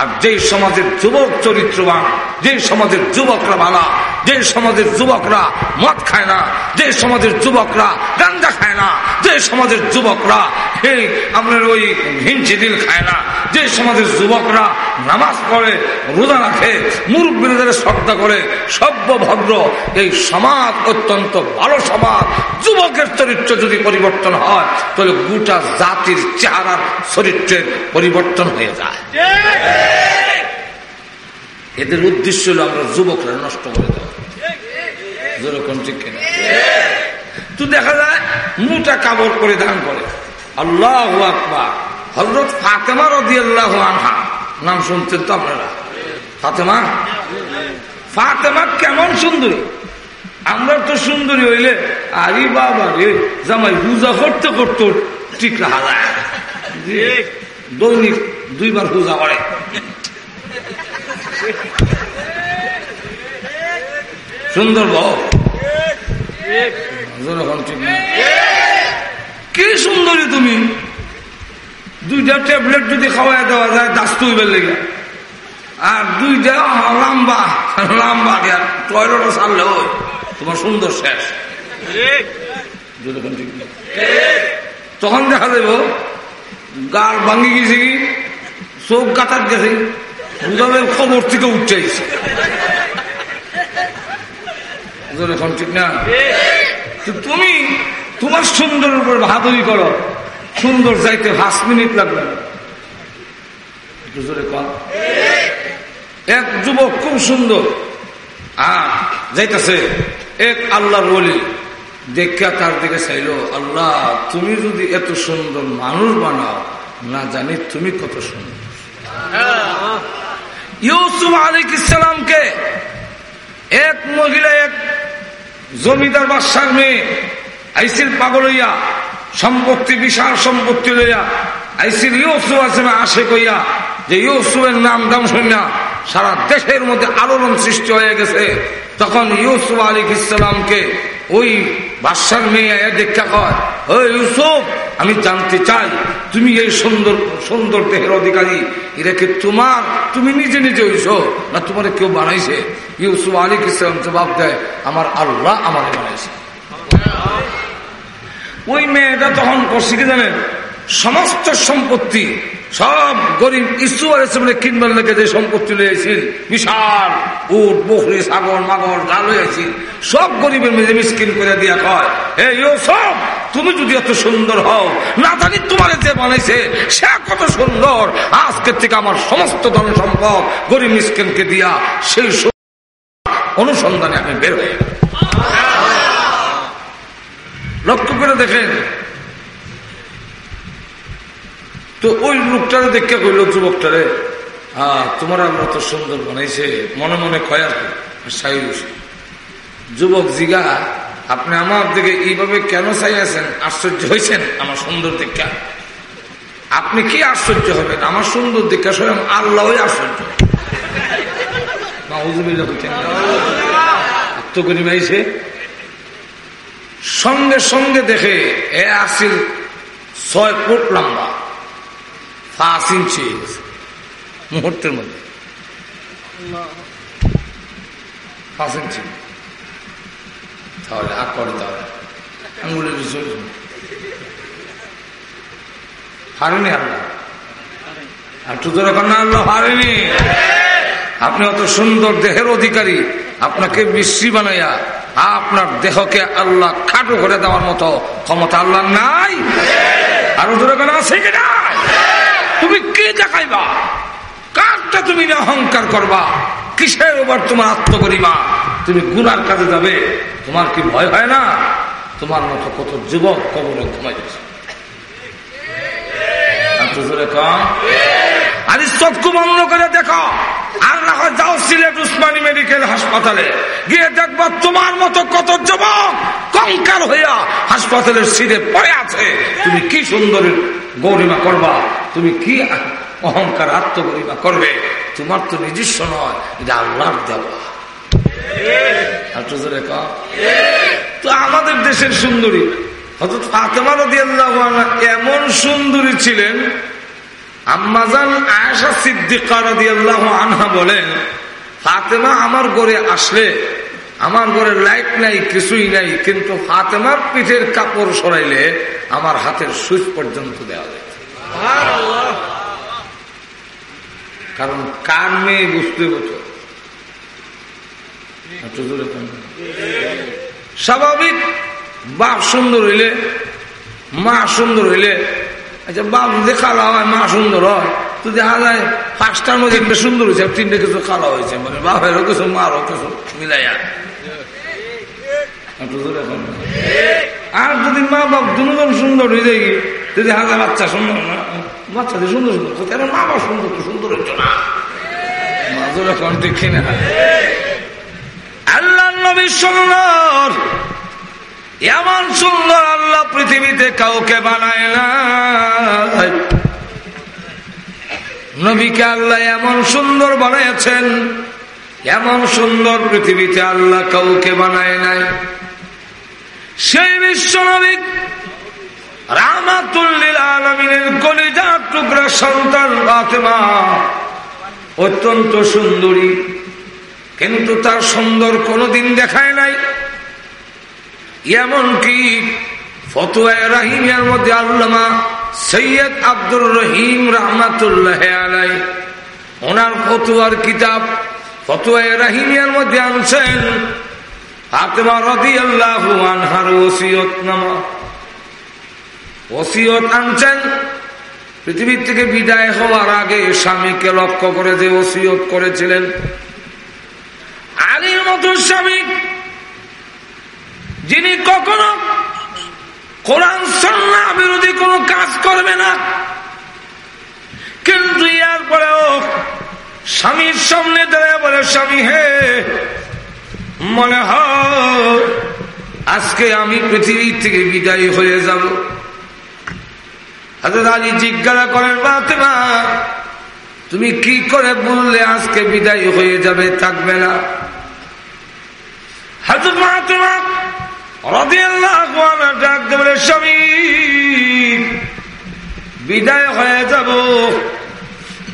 আর যেই সমাজের যুবক চরিত্রবান, যেই সমাজের যুবকরা ভালা যে সমাজের যুবকরা মদ খায় না যে সমাজের যুবকরা গান্দা খায় না যে সমাজের যুবকরা এই আপনার ওই হিঞ্চি দিল খায় না যে সমাজের যুবকরা নামাজ পড়ে রোজা রাখে মুরব্বীদের শ্রদ্ধা করে সভ্য ভদ্র এই সমাজ অত্যন্ত ভালো সমাজ যুবকের চরিত্র যদি পরিবর্তন হয় তাহলে গোটা জাতির চেহারার চরিত্রের পরিবর্তন হয়ে যায়। এদের উদ্দেশ্য হলো আমরা যুবকরা নষ্ট করে দেওয়া। যেরকম ঠিক কিনা। তো দেখা যায়, মোটা করে দান করে। আল্লাহ আকবার। হজরত ফাতেমা রদি আল্লাহ আনহা, নাম শুনছেন তো আপনারা? ফাতেমা? ফাতেমা কেমন সুন্দরী। আমরা তো সুন্দরী হইলে, আরে বাবা রে, জামাই পূজা করতে করতে ঠিক হালা দৈনিক দুইবার পূজা করে। সুন্দর বউ। কি সুন্দরী তুমি? দুইটা ট্যাবলেট যদি খাওয়াই দেওয়া যায় দাস্ত হইবার লেগে। আর দুইটা লম্বা লম্বা টয়লেটও সারলে ওই তোমার সুন্দর শেষ। তখন দেখা যাইব গাল ভাঙ্গি গেছে কি চোখ কাতার গেছে খবর থেকে উঠছে এখন ঠিক না? তুমি তোমার সুন্দর উপর বাহাদুরি করো। সুন্দর যাইতে পাঁচ মিনিট লাগবে। এক যুবক খুব সুন্দর। আর যাইতেছে। এক আল্লাহর বলি দেখা তার দিকে চাইলো আল্লাহ তুমি যদি এত সুন্দর মানুষ বানাও না জানি তুমি কত সুন্দর। ইউসুফ আলিক ইসলামকে এক মহিলা এক জমিদার বাদশার মেয়ে আইসির পাগল হইয়া, সম্পত্তি, বিশাল সম্পত্তি লইয়া আইসির ইউসু আছে আসে কইয়া যে ইউসুফের নাম দাম শুনিয়া সারা দেশের মধ্যে আলোড়ন সৃষ্টি হয়ে গেছে। তখন ইউসুফ আলী ইসলামকে ওই বাদশার মেয়ে দেখা কয় ও ইউসুফ, আমি জানতে চাই, তুমি এই সুন্দর সুন্দর দেহের অধিকারী এটা কি তোমার? তুমি নিজে নিজে হইছ? না তোমার কেউ বানাইছে? ইউসুফ আলী ইসলাম জবাব দেয়, আমার আল্লাহ আমাকে বানাইছে। ওই মেয়েটা তখন করছে কি জানেন সমস্ত সম্পত্তি সব গরিব ইসু আলাইসলামে কিনবার লেগে যে সম্পত্তি লইয়াছিল বিশাল, উট, বকরি সাগর মাগর, যা লইয়াছিল সব গরিবের মেয়ে মিসকিন করে দিয়া কয়, হে সব তুমি যদি এত সুন্দর হও না জানি তোমার যে বানাইছে, সে কত সুন্দর। আজকের থেকে আমার সমস্ত ধন সম্পদ গরিব মিসকিনকে দিয়া সেই অনুসন্ধানে আমি বের হয়ে লক্ষ্য করে দেখেন তো ওই লোকটারে দেখে কইল, যুবকটারে হ্যাঁ তোমার আমরা তো সুন্দর বানাইছে, মনে মনে কয় আর সাই যুবক জিগা, আপনি আমার দিকে এইভাবে কেন চাই আছেন আশ্চর্য হয়েছেন আমার সুন্দর দীক্ষা আপনি কি আশ্চর্য হবেন? আমার সুন্দর দীক্ষা স্বয়ং আল্লাহ আশ্চর্য। সঙ্গে সঙ্গে দেখে, এ আসিল ছয় ফুট লম্বা পাঁচ ইঞ্চি। মুহূর্তের মধ্যে। পাঁচ ইঞ্চি। তাহলে আর করে তাহলে আঙুলের বিষয় হারেনি আল্লাহ আর তো তোর এখন আল্লাহ হারেনি। আপনি অত সুন্দর দেহের অধিকারী। আপনাকে মিশ্রি বানাইয়া আপনার দেহকে আল্লাহ খাটো করে দেওয়ার মতো ক্ষমতা আল্লাহ নাই। আর ওদের ওখানে আছে কি না তুমি কে দেখাইবা? কারটা তুমি অহংকার করবা? কিসের ওপর তোমার আত্মগরিমা তুমি গুনার কাজে যাবে। তোমার কি ভয় হয় না? তোমার মতো কত যুবক কবরে ঘুমাই আরে চক্ষু বন্ধ করে দেখো। আর না হয় যাও সিলেট উসমানী মেডিকেল হাসপাতালে। গিয়ে দেখবা তোমার মতো কত যুবক কঙ্কাল হইয়া হাসপাতালের সিটে পড়ে আছে। তুমি কি সুন্দর গৌরিমা করবা? তুমি কি অহংকার আত্মগরিমা করবে? তোমার তো নিজস্ব নয়, এটা আল্লাহর দেওয়া। আর তো আমাদের দেশের সুন্দরী হয়তো ফাতেমা রদি আল্লাহ এমন সুন্দরী ছিলেন আম্মাজান আয়েশা সিদ্দিকা রাদিয়াল্লাহু আনহা বলেন ফাতেমা আমার ঘরে আসলে আমার ঘরে লাইট নাই কিছুই নাই কিন্তু ফাতেমার পিঠের কাপড় সরাইলে আমার হাতের সুইচ পর্যন্ত দেওয়া যায়। কারণ কার মেয়ে বুঝতে বছর স্বাভাবিক বাপ সুন্দর হইলে মা সুন্দর হইলে আচ্ছা বাপ যদি কালা হয় মা সুন্দর হয়। তো দেখা যায়, পাঁচটার মধ্যে একটা সুন্দর হয়েছে, আর তিনটে কিছু কালা হয়েছে। মানে বাপেরও কিছু মারও কিছু মিলাইয়া। আর যদি মা বাপ দুজন সুন্দর হয়ে যায় যদি হাজার বাচ্চা সুন্দর না। বাচ্চাদের সুন্দর সুন্দর। তো কেন মা বাপ সুন্দর তো সুন্দর হইতো না। মাজুর এখন ঠিক কিনা আল্লাহ নবী সুন্দর এমন সুন্দর আল্লাহ পৃথিবীতে কাউকে বানায় না। নবীকে আল্লাহ এমন সুন্দর বানিয়েছেন, এমন সুন্দর পৃথিবীতে আল্লাহ কাউকে বানায় নাই। সেই বিশ্ব নবী রামাতুল্লিল আলমিনের কলিজার টুকরা সন্তান ফাতেমা অত্যন্ত সুন্দরী, কিন্তু তার সুন্দর কোনোদিন দেখায় নাই। এমনকি ফতুয়ায় রাহিমের মধ্যে আল্লামা সৈয়দ আব্দুর রহিম রহমাতুল্লাহ আলাই ওনার ফতুয়ার কিতাব ফতুয়ায় রাহিমিয়ার মধ্যে আনছেন ফাতেমা রদি আল্লাহ আনহার ওসিয়ত নামা। ওসিয়ত আনছেন, পৃথিবীর থেকে বিদায় হওয়ার আগে স্বামীকে লক্ষ্য করে যে ওসিয়ত করেছিলেন। আলীর মতো স্বামী যিনি কখনো কোরআন সন্না বিরোধী কোনো কাজ করবে না, কিন্তু ইয়ার পরেও স্বামীর সামনে দাঁড়ায় বলে, স্বামী হে, মনে হয় আজকে আমি পৃথিবী থেকে বিদায় হয়ে যাব। হাজর আলী জিজ্ঞাসা করেন মা তুমি কি করে বললে আজকে বিদায় হয়ে যাবে, থাকবে না? হাজর স্বামী বিদায় হয়ে যাব।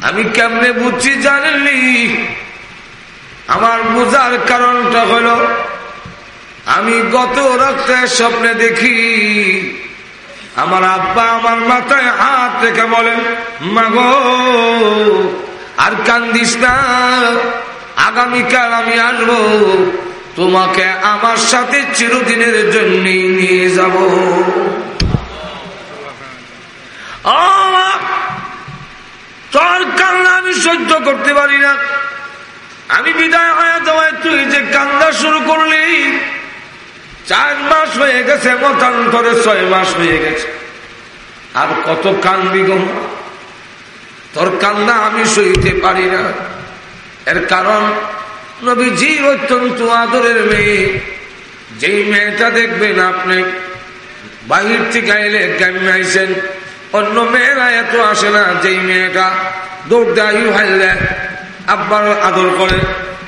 আমি কেমনে বুঝছি জানেননি? আমার বুঝার কারণটা হলো, আমি গত রাত্রে স্বপ্নে দেখি, আমার আব্বা আমার মাথায় হাত রেখে বলেন, মাগো, আর কান্দিস না, আগামীকাল আমি আসব। তোমাকে আমার সাথে চিরদিনের জন্য নিয়ে যাব। তোর কান্না আমি সহ্য করতে পারি না। আমি বিদায় হয়ে যাওয়ায় তুই যে কান্না শুরু করলি, চার মাস হয়ে গেছে, মতান্তরে ছয় মাস হয়ে গেছে। আর কত কানবি গো, তোর কান্না আমি সইতে পারি না। এর কারণ নবীজি অত্যন্ত আদরের মেয়ে। যেই মেয়েটা দেখবেন আপনি, বাহির থেকে আইলে কেমন আইসেন? অন্য মেয়েরা এত আসে না, যেই মেয়েটা দৌড় দেয় হাইলে আব্বার আদর করে।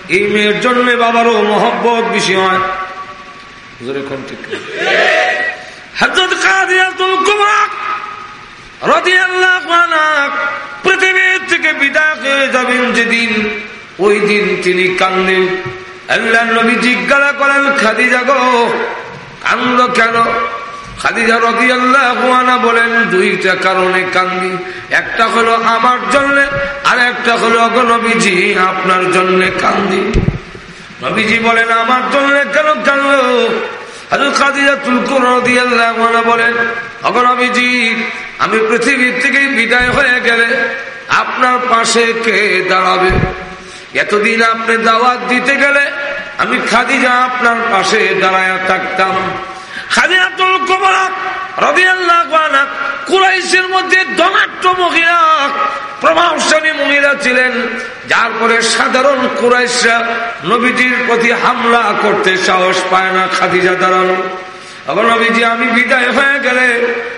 এই মেয়ের জন্য বাবারও মহব্বত বেশি হয়। পৃথিবীর থেকে বিদায় হয়ে যাবেন যেদিন ওই দিন তিনি কান্দেন। আল্লাহ নবী জিজ্ঞাসা করেন, খাদিজা গো, কান্দ কেন? খাদিজা রদি আল্লাহ বলেন, দুইটা কারণে কান্দি। একটা হলো আমার জন্য, আর একটা হলো নবীজি, আপনার জন্য কান্দি। নবীজি বলেন, আমার জন্য কেন আল্লাহ বলেন অগনবীজি আমি পৃথিবীর থেকে বিদায় হয়ে গেলে আপনার পাশে কে দাঁড়াবে? এতদিন আপনি দাওয়াত দিতে গেলে আমি খাদিজা আপনার পাশে দাঁড়ায় থাকতাম। কুরাইশের মধ্যে ছিলেন। যার পরে সাধারণ প্রতি হামলা করতে সাহস পায় না খাদিজা দাঁড়ানো আমি বিদায় হয়ে গেলে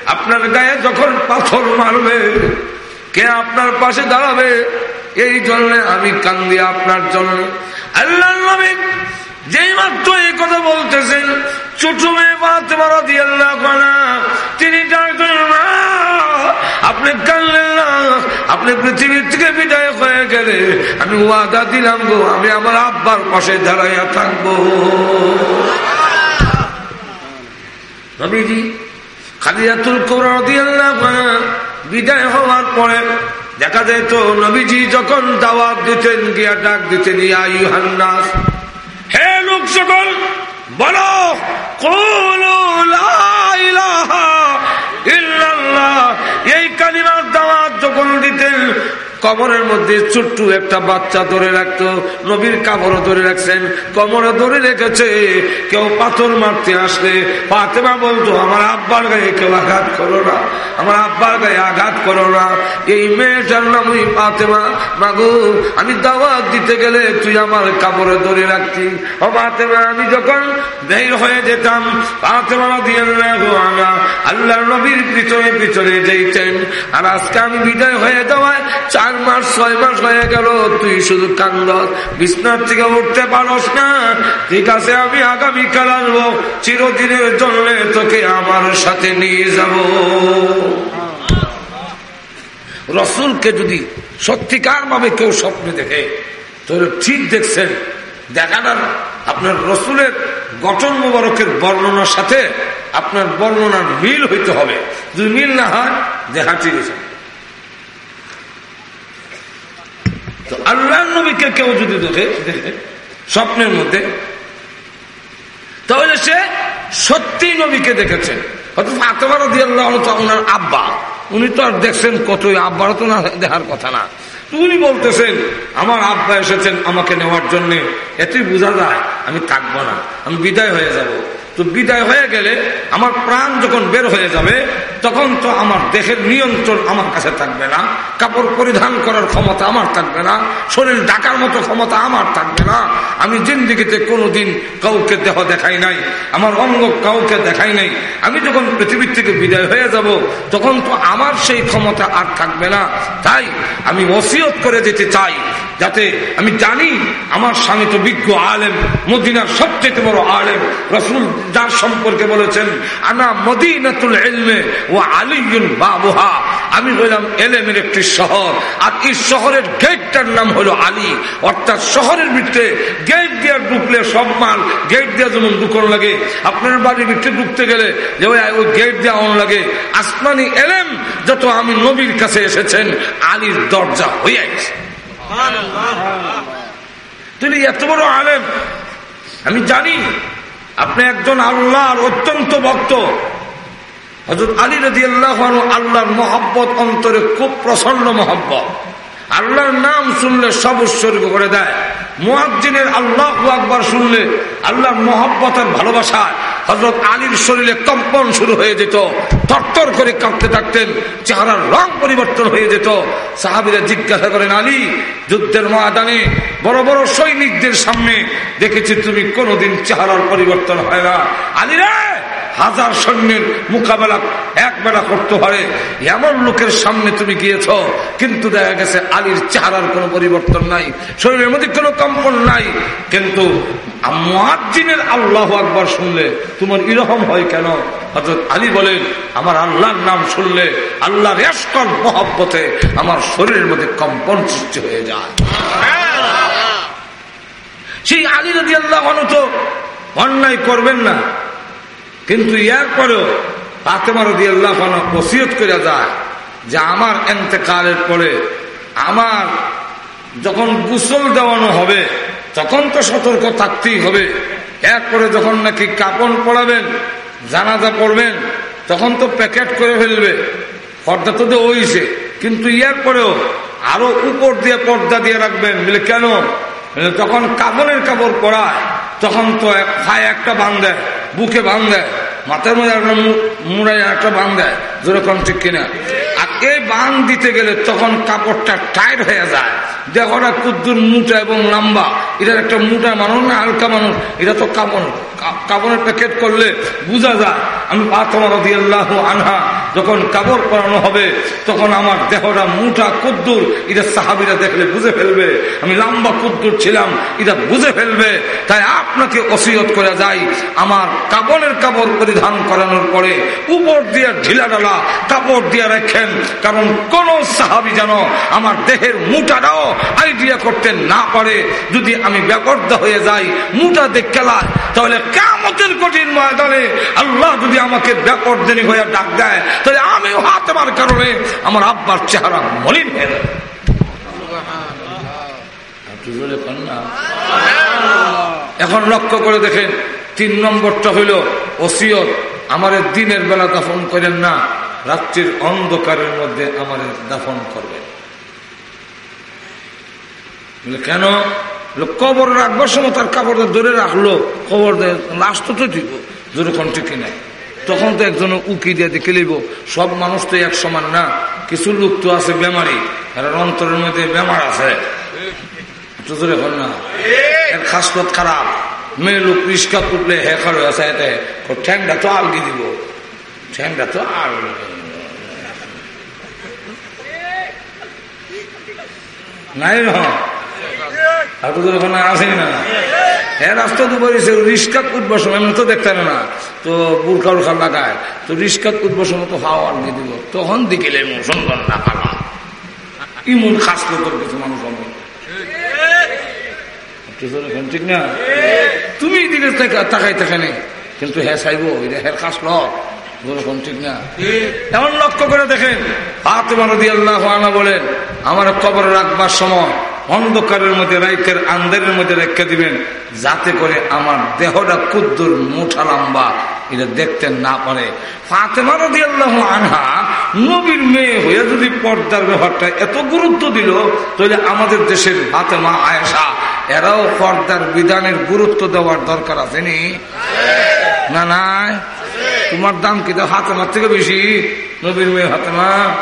আপনার গায়ে যখন পাথর মারবে, কে আপনার পাশে দাঁড়াবে এই জন্য আমি কান্দি আপনার জন্য। আল্লাহ নবী যেই মাত্র এই কথা বলতেছেন, ছোট মেয়ে বাতে মারা দিয়ে আল্লাহ তিনি আপনি কানলেন না, আপনি পৃথিবীর থেকে বিদায় হয়ে গেলে আমি ওয়াদা দিলাম গো, আমি আমার আব্বার পাশে দাঁড়াইয়া থাকব। নবীজি, খাদিজাতুল কোরআ দিয়ে আল্লাহ বিদায় হওয়ার পরে দেখা যায় তো নবীজি যখন দাওয়াত দিতেন, গিয়া ডাক দিতেন ইয়াহান্নাস হে লোক সকল, বলো এই কালিমার দাওয়াত যখন কবরের মধ্যে ছোট্ট একটা বাচ্চা ধরে রাখতো, নবীর কাপড়ও ধরে রাখছেন কবরে ধরে রেখেছে। কেউ পাথর মারতে আসলে, ফাতেমা বলতো, আমার আব্বার গায়ে কেউ আঘাত করো না, আমার আব্বার গায়ে আঘাত করো না। এই মেয়েটার নামই ফাতেমা। মাগু, আমি দাওয়াত দিতে গেলে তুই আমার কাপড়ে ধরে রাখতি। ও ফাতেমা, আমি যখন বের হয়ে যেতাম, ফাতেমা দিয়ে আমরা আল্লাহ নবীর পিছনে পিছনে যেতেন। আর আজকে আমি বিদায় হয়ে যাওয়ায় চার মাস, ছয় মাস হয়ে গেল, তুই শুধু কান্দ। বিছনার থেকে উঠতে পারস না। ঠিক আছে, আমি আগামীকাল আসব। চিরদিনের জন্য তোকে আমার সাথে নিয়ে যাব। রসুলকে যদি সত্যিকার ভাবে কেউ স্বপ্নে দেখে তাহলে ঠিক দেখছেন। দেখাটার আপনার রসুলের গঠন মুবারকের বর্ণনার সাথে আপনার বর্ণনার মিল হইতে হবে। যদি মিল না হয় দেখা ঠিক আছে তো আল্লাহ কেউ যদি দেখে স্বপ্নের মধ্যে, তাহলে সে সত্যি নবীকে ওনার আব্বা। উনি তো আর দেখছেন কতই আব্বার তো না দেখার কথা না। উনি বলতেছেন, আমার আব্বা এসেছেন আমাকে নেওয়ার জন্য। এতই বোঝা যায়, আমি থাকব না, আমি বিদায় হয়ে যাব। তো বিদায় হয়ে গেলে আমার প্রাণ যখন বের হয়ে যাবে, তখন তো আমার দেহের নিয়ন্ত্রণ আমার কাছে থাকবে না, কাপড় পরিধান করার ক্ষমতা আমার থাকবে না, শরীর ডাকার মতো ক্ষমতা আমার থাকবে না, আমি জিন্দিগিতে কোনোদিন কাউকে দেহ দেখাই নাই, আমার অঙ্গ কাউকে দেখাই নাই, আমি যখন পৃথিবীর থেকে বিদায় হয়ে যাব, তখন তো আমার সেই ক্ষমতা আর থাকবে না, তাই আমি ওসিয়ত করে যেতে চাই যাতে আমি জানি আমার স্বামী তো বিজ্ঞ আলেম, মদিনার সবচেয়ে বড় আলেম। রসুল যার সম্পর্কে বলেছেন, আনা মদিনাতুল এলমে ও আলিউল বাবুহা। আমি হইলাম এলেমের একটি শহর, আর এই শহরের গেটটার নাম হলো আলী। অর্থাৎ শহরের ভিতরে গেট দিয়ে ঢুকলে সব মাল, গেট দিয়ে যেমন ঢুকন লাগে, আপনার বাড়ির ভিতরে ঢুকতে গেলে যে, ওই গেট দিয়ে অন লাগে। আসমানি এলেম, যত আমি নবীর কাছে এসেছেন, আলীর দরজা হয়ে গেছে। তিনি এত বড় আলেম। আমি জানি, আপনি একজন আল্লাহর অত্যন্ত ভক্ত। হজরত আলী রদি আল্লাহ আল্লাহর মহব্বত অন্তরে খুব প্রসন্ন মহব্বত। আল্লাহর নাম শুনলে সব উৎসর্গ করে দেয়। মুয়াজ্জিনের আল্লাহ আকবার শুনলে আল্লাহর মহব্বত আর ভালোবাসা হজরত আলীর শরীরে কম্পন শুরু হয়ে যেত। তরতর করে কাঁপতে থাকতেন, চেহারার রং পরিবর্তন হয়ে যেত। সাহাবিরা জিজ্ঞাসা করেন, আলী, যুদ্ধের ময়দানে বড় বড় সৈনিকদের সামনে দেখেছি তুমি কোনোদিন চেহারার পরিবর্তন হয় না। আলী রে, হাজার সৈন্যের মোকাবেলা এক বেলা করতে পারে। এমন লোকের সামনে তুমি গিয়েছ, কিন্তু দেখা গেছে আলীর চেহারার কোনো পরিবর্তন নাই, শরীরের মধ্যে কোনো কম্পন নাই, কিন্তু মুয়াজ্জিনের আল্লাহ আকবার শুনলে তোমার ইরকম হয় কেন? হজরত আলী বলেন, আমার আল্লাহর নাম শুনলে আল্লাহর রেস্কল মহব্বতে আমার শরীরের মধ্যে কম্পন সৃষ্টি হয়ে যায়। সেই আলী রদি আল্লাহ তো অন্যায় করবেন না, কিন্তু ইয়ার পরেও ফাতেমার দিয়ে আল্লাহ ওসিয়ত করে যায় যে আমার এতেকালের পরে আমার যখন গুসল দেওয়ানো হবে, তখন তো সতর্ক থাকতেই হবে। এরপরে যখন নাকি কাপন পড়াবেন জানাজা পড়বেন, তখন তো প্যাকেট করে ফেলবে। পর্দা তো ওইছে কিন্তু ইয়ার পরেও আরও উপর দিয়ে পর্দা দিয়ে রাখবেন। বলে, কেন? তখন কাপড়ের কাপড় পরায়, তখন তো একটা বান দেয়, বুকে বান দেয়। মাথার মধ্যে একটা মুড়াই একটা বান দেয় যেরকম ঠিক কিনা? আর এই বান দিতে গেলে তখন কাপড়টা টাইট হয়ে যায়। দেহটা কুদ্দুর মোটা এবং লম্বা। এটার একটা মোটা মানুষ না হালকা মানুষ? এটা তো কাপড়। কাপড়ের প্যাকেট করলে বোঝা যায়। আমি পাতমা রদি আল্লাহ আনহা, যখন কাপড় পরানো হবে, তখন আমার দেহটা মোটা কুদ্দুর, এটা সাহাবিরা দেখলে বুঝে ফেলবে। আমি লম্বা কুদ্দুর ছিলাম, এটা বুঝে ফেলবে। তাই আপনাকে ওসিয়ত করে যাই আমার কাপড়ের কাপড় পরিধান করানোর পরে উপর দিয়ে ঢিলা ডালা কাপড় দিয়ে রাখেন। কারণ কোন সাহাবি যেন আমার দেহের মোটাটাও আইডিয়া করতে না পারে। যদি আমি ব্যাপারদা হয়ে যাই মোটা দেখলায় তাহলে কেমতের কঠিন ময়দানে আল্লাহ যদি আমাকে ব্যাপারদানি হয়ে ডাক দেয় তাহলে আমি হাত আমার কারণে আমার আব্বার চেহারা মলিন হয়ে যাবে এখন লক্ষ্য করে দেখেন তিন নম্বরটা হইল, ওসিয়ত, আমার দিনের বেলা দাফন করেন না, রাত্রির অন্ধকারের মধ্যে আমার দাফন করবেন। কেন? কবর রাখবার সময় তার কাপড় ধরে রাখল, কবর লাশ তো তো দিব কোন ঠিক নাই? তখন তো একজন উকি দিয়ে দেখে লইব, সব মানুষ তো এক সমান না, কিছু লোক তো আছে বেমারি, এর অন্তরের মধ্যে বেমার আছে। না, এর খারাপ। মেয়ে লোক রিস্কা তুললে হে খাড়ো আছে ঠ্যাংটা তো আলগি দিব ঠ্যাংটা তো আল নাই তো ওখানে আসেনি না হ্যাঁ রাস্তা তো বলেছে রিস্কাত উঠবার সময় এমনি তো দেখতে না তো বুরখা উরখা লাগায় তো রিস্কাত উঠবার সময় তো হাওয়া আলগি দিব তখন দিকেলে সুন্দর না পালা ইমন খাস তোর কিছু মানুষ আমার ঠিক না তুমি এদিকে তাকাই থাকে নেই কিন্তু হ্যাঁ চাইব এটা হ্যাঁ খাস লক ওরকম ঠিক না। এমন লক্ষ্য করে দেখেন ফাতেমা আল্লাহ আনা বলেন আমার কবর রাখবার সময় অন্ধকারের মধ্যে রাইতের আন্দারের মধ্যে রেখে দিবেন যাতে করে আমার দেহটা কুদ্দুর মুঠা লম্বা এটা দেখতে না পারে। আনহা নবীর মেয়ে হয়ে যদি পর্দার ব্যাপারটা এত গুরুত্ব দিল তাহলে আমাদের দেশের ফাতেমা আয়েশা এরাও পর্দার বিধানের গুরুত্ব দেওয়ার দরকার আছে নি? না নাই তোমার দাম কি? হাতেমার থেকে বেশি। নবীর মেয়ে হাতেমা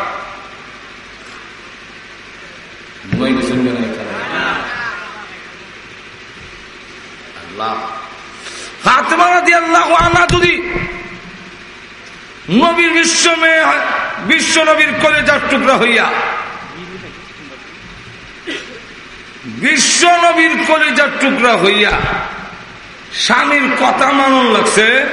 যদি নবীর বিশ্ব মেয়ে বিশ্ব নবীর কলেজার টুকরা হইয়া বিশ্ব নবীর কলিজার টুকরা হইয়া স্বামীর কথা মানুন লাগছে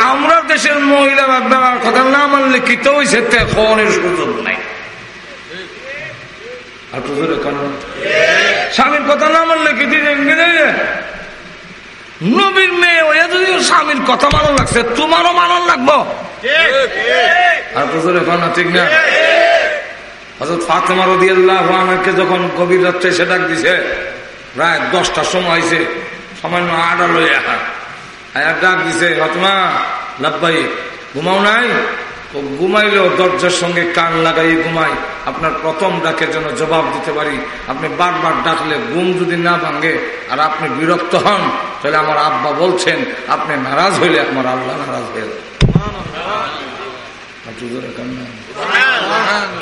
আমরা দেশের মহিলা বাবার কথা না মানলে কি তো হয়েছে খনের সুযোগ নাই। স্বামীর কথা না মানলে কি নবীর মেয়ে ওয়া যদি স্বামীর কথা মানন লাগছে তোমারও মানন লাগবো? আর না ঠিক না? হজরত ফাতেমা রদি আল্লাহকে যখন গভীর রাত্রে এসে ডাক দিছে প্রায় দশটার সময় হয়েছে সামান্য আডা লইয়া আয়ার ডাক দিছে ফাতেমা লাভবাই ঘুমাও নাই? ও ঘুমাইলেও দরজার সঙ্গে কান লাগাই ঘুমাই। আপনার প্রথম ডাকের জন্য জবাব দিতে পারি আপনি বারবার ডাকলে ঘুম যদি না ভাঙে আর আপনি বিরক্ত হন তাহলে আমার আব্বা বলছেন আপনি নারাজ হইলে আমার আল্লাহ নারাজ হয়ে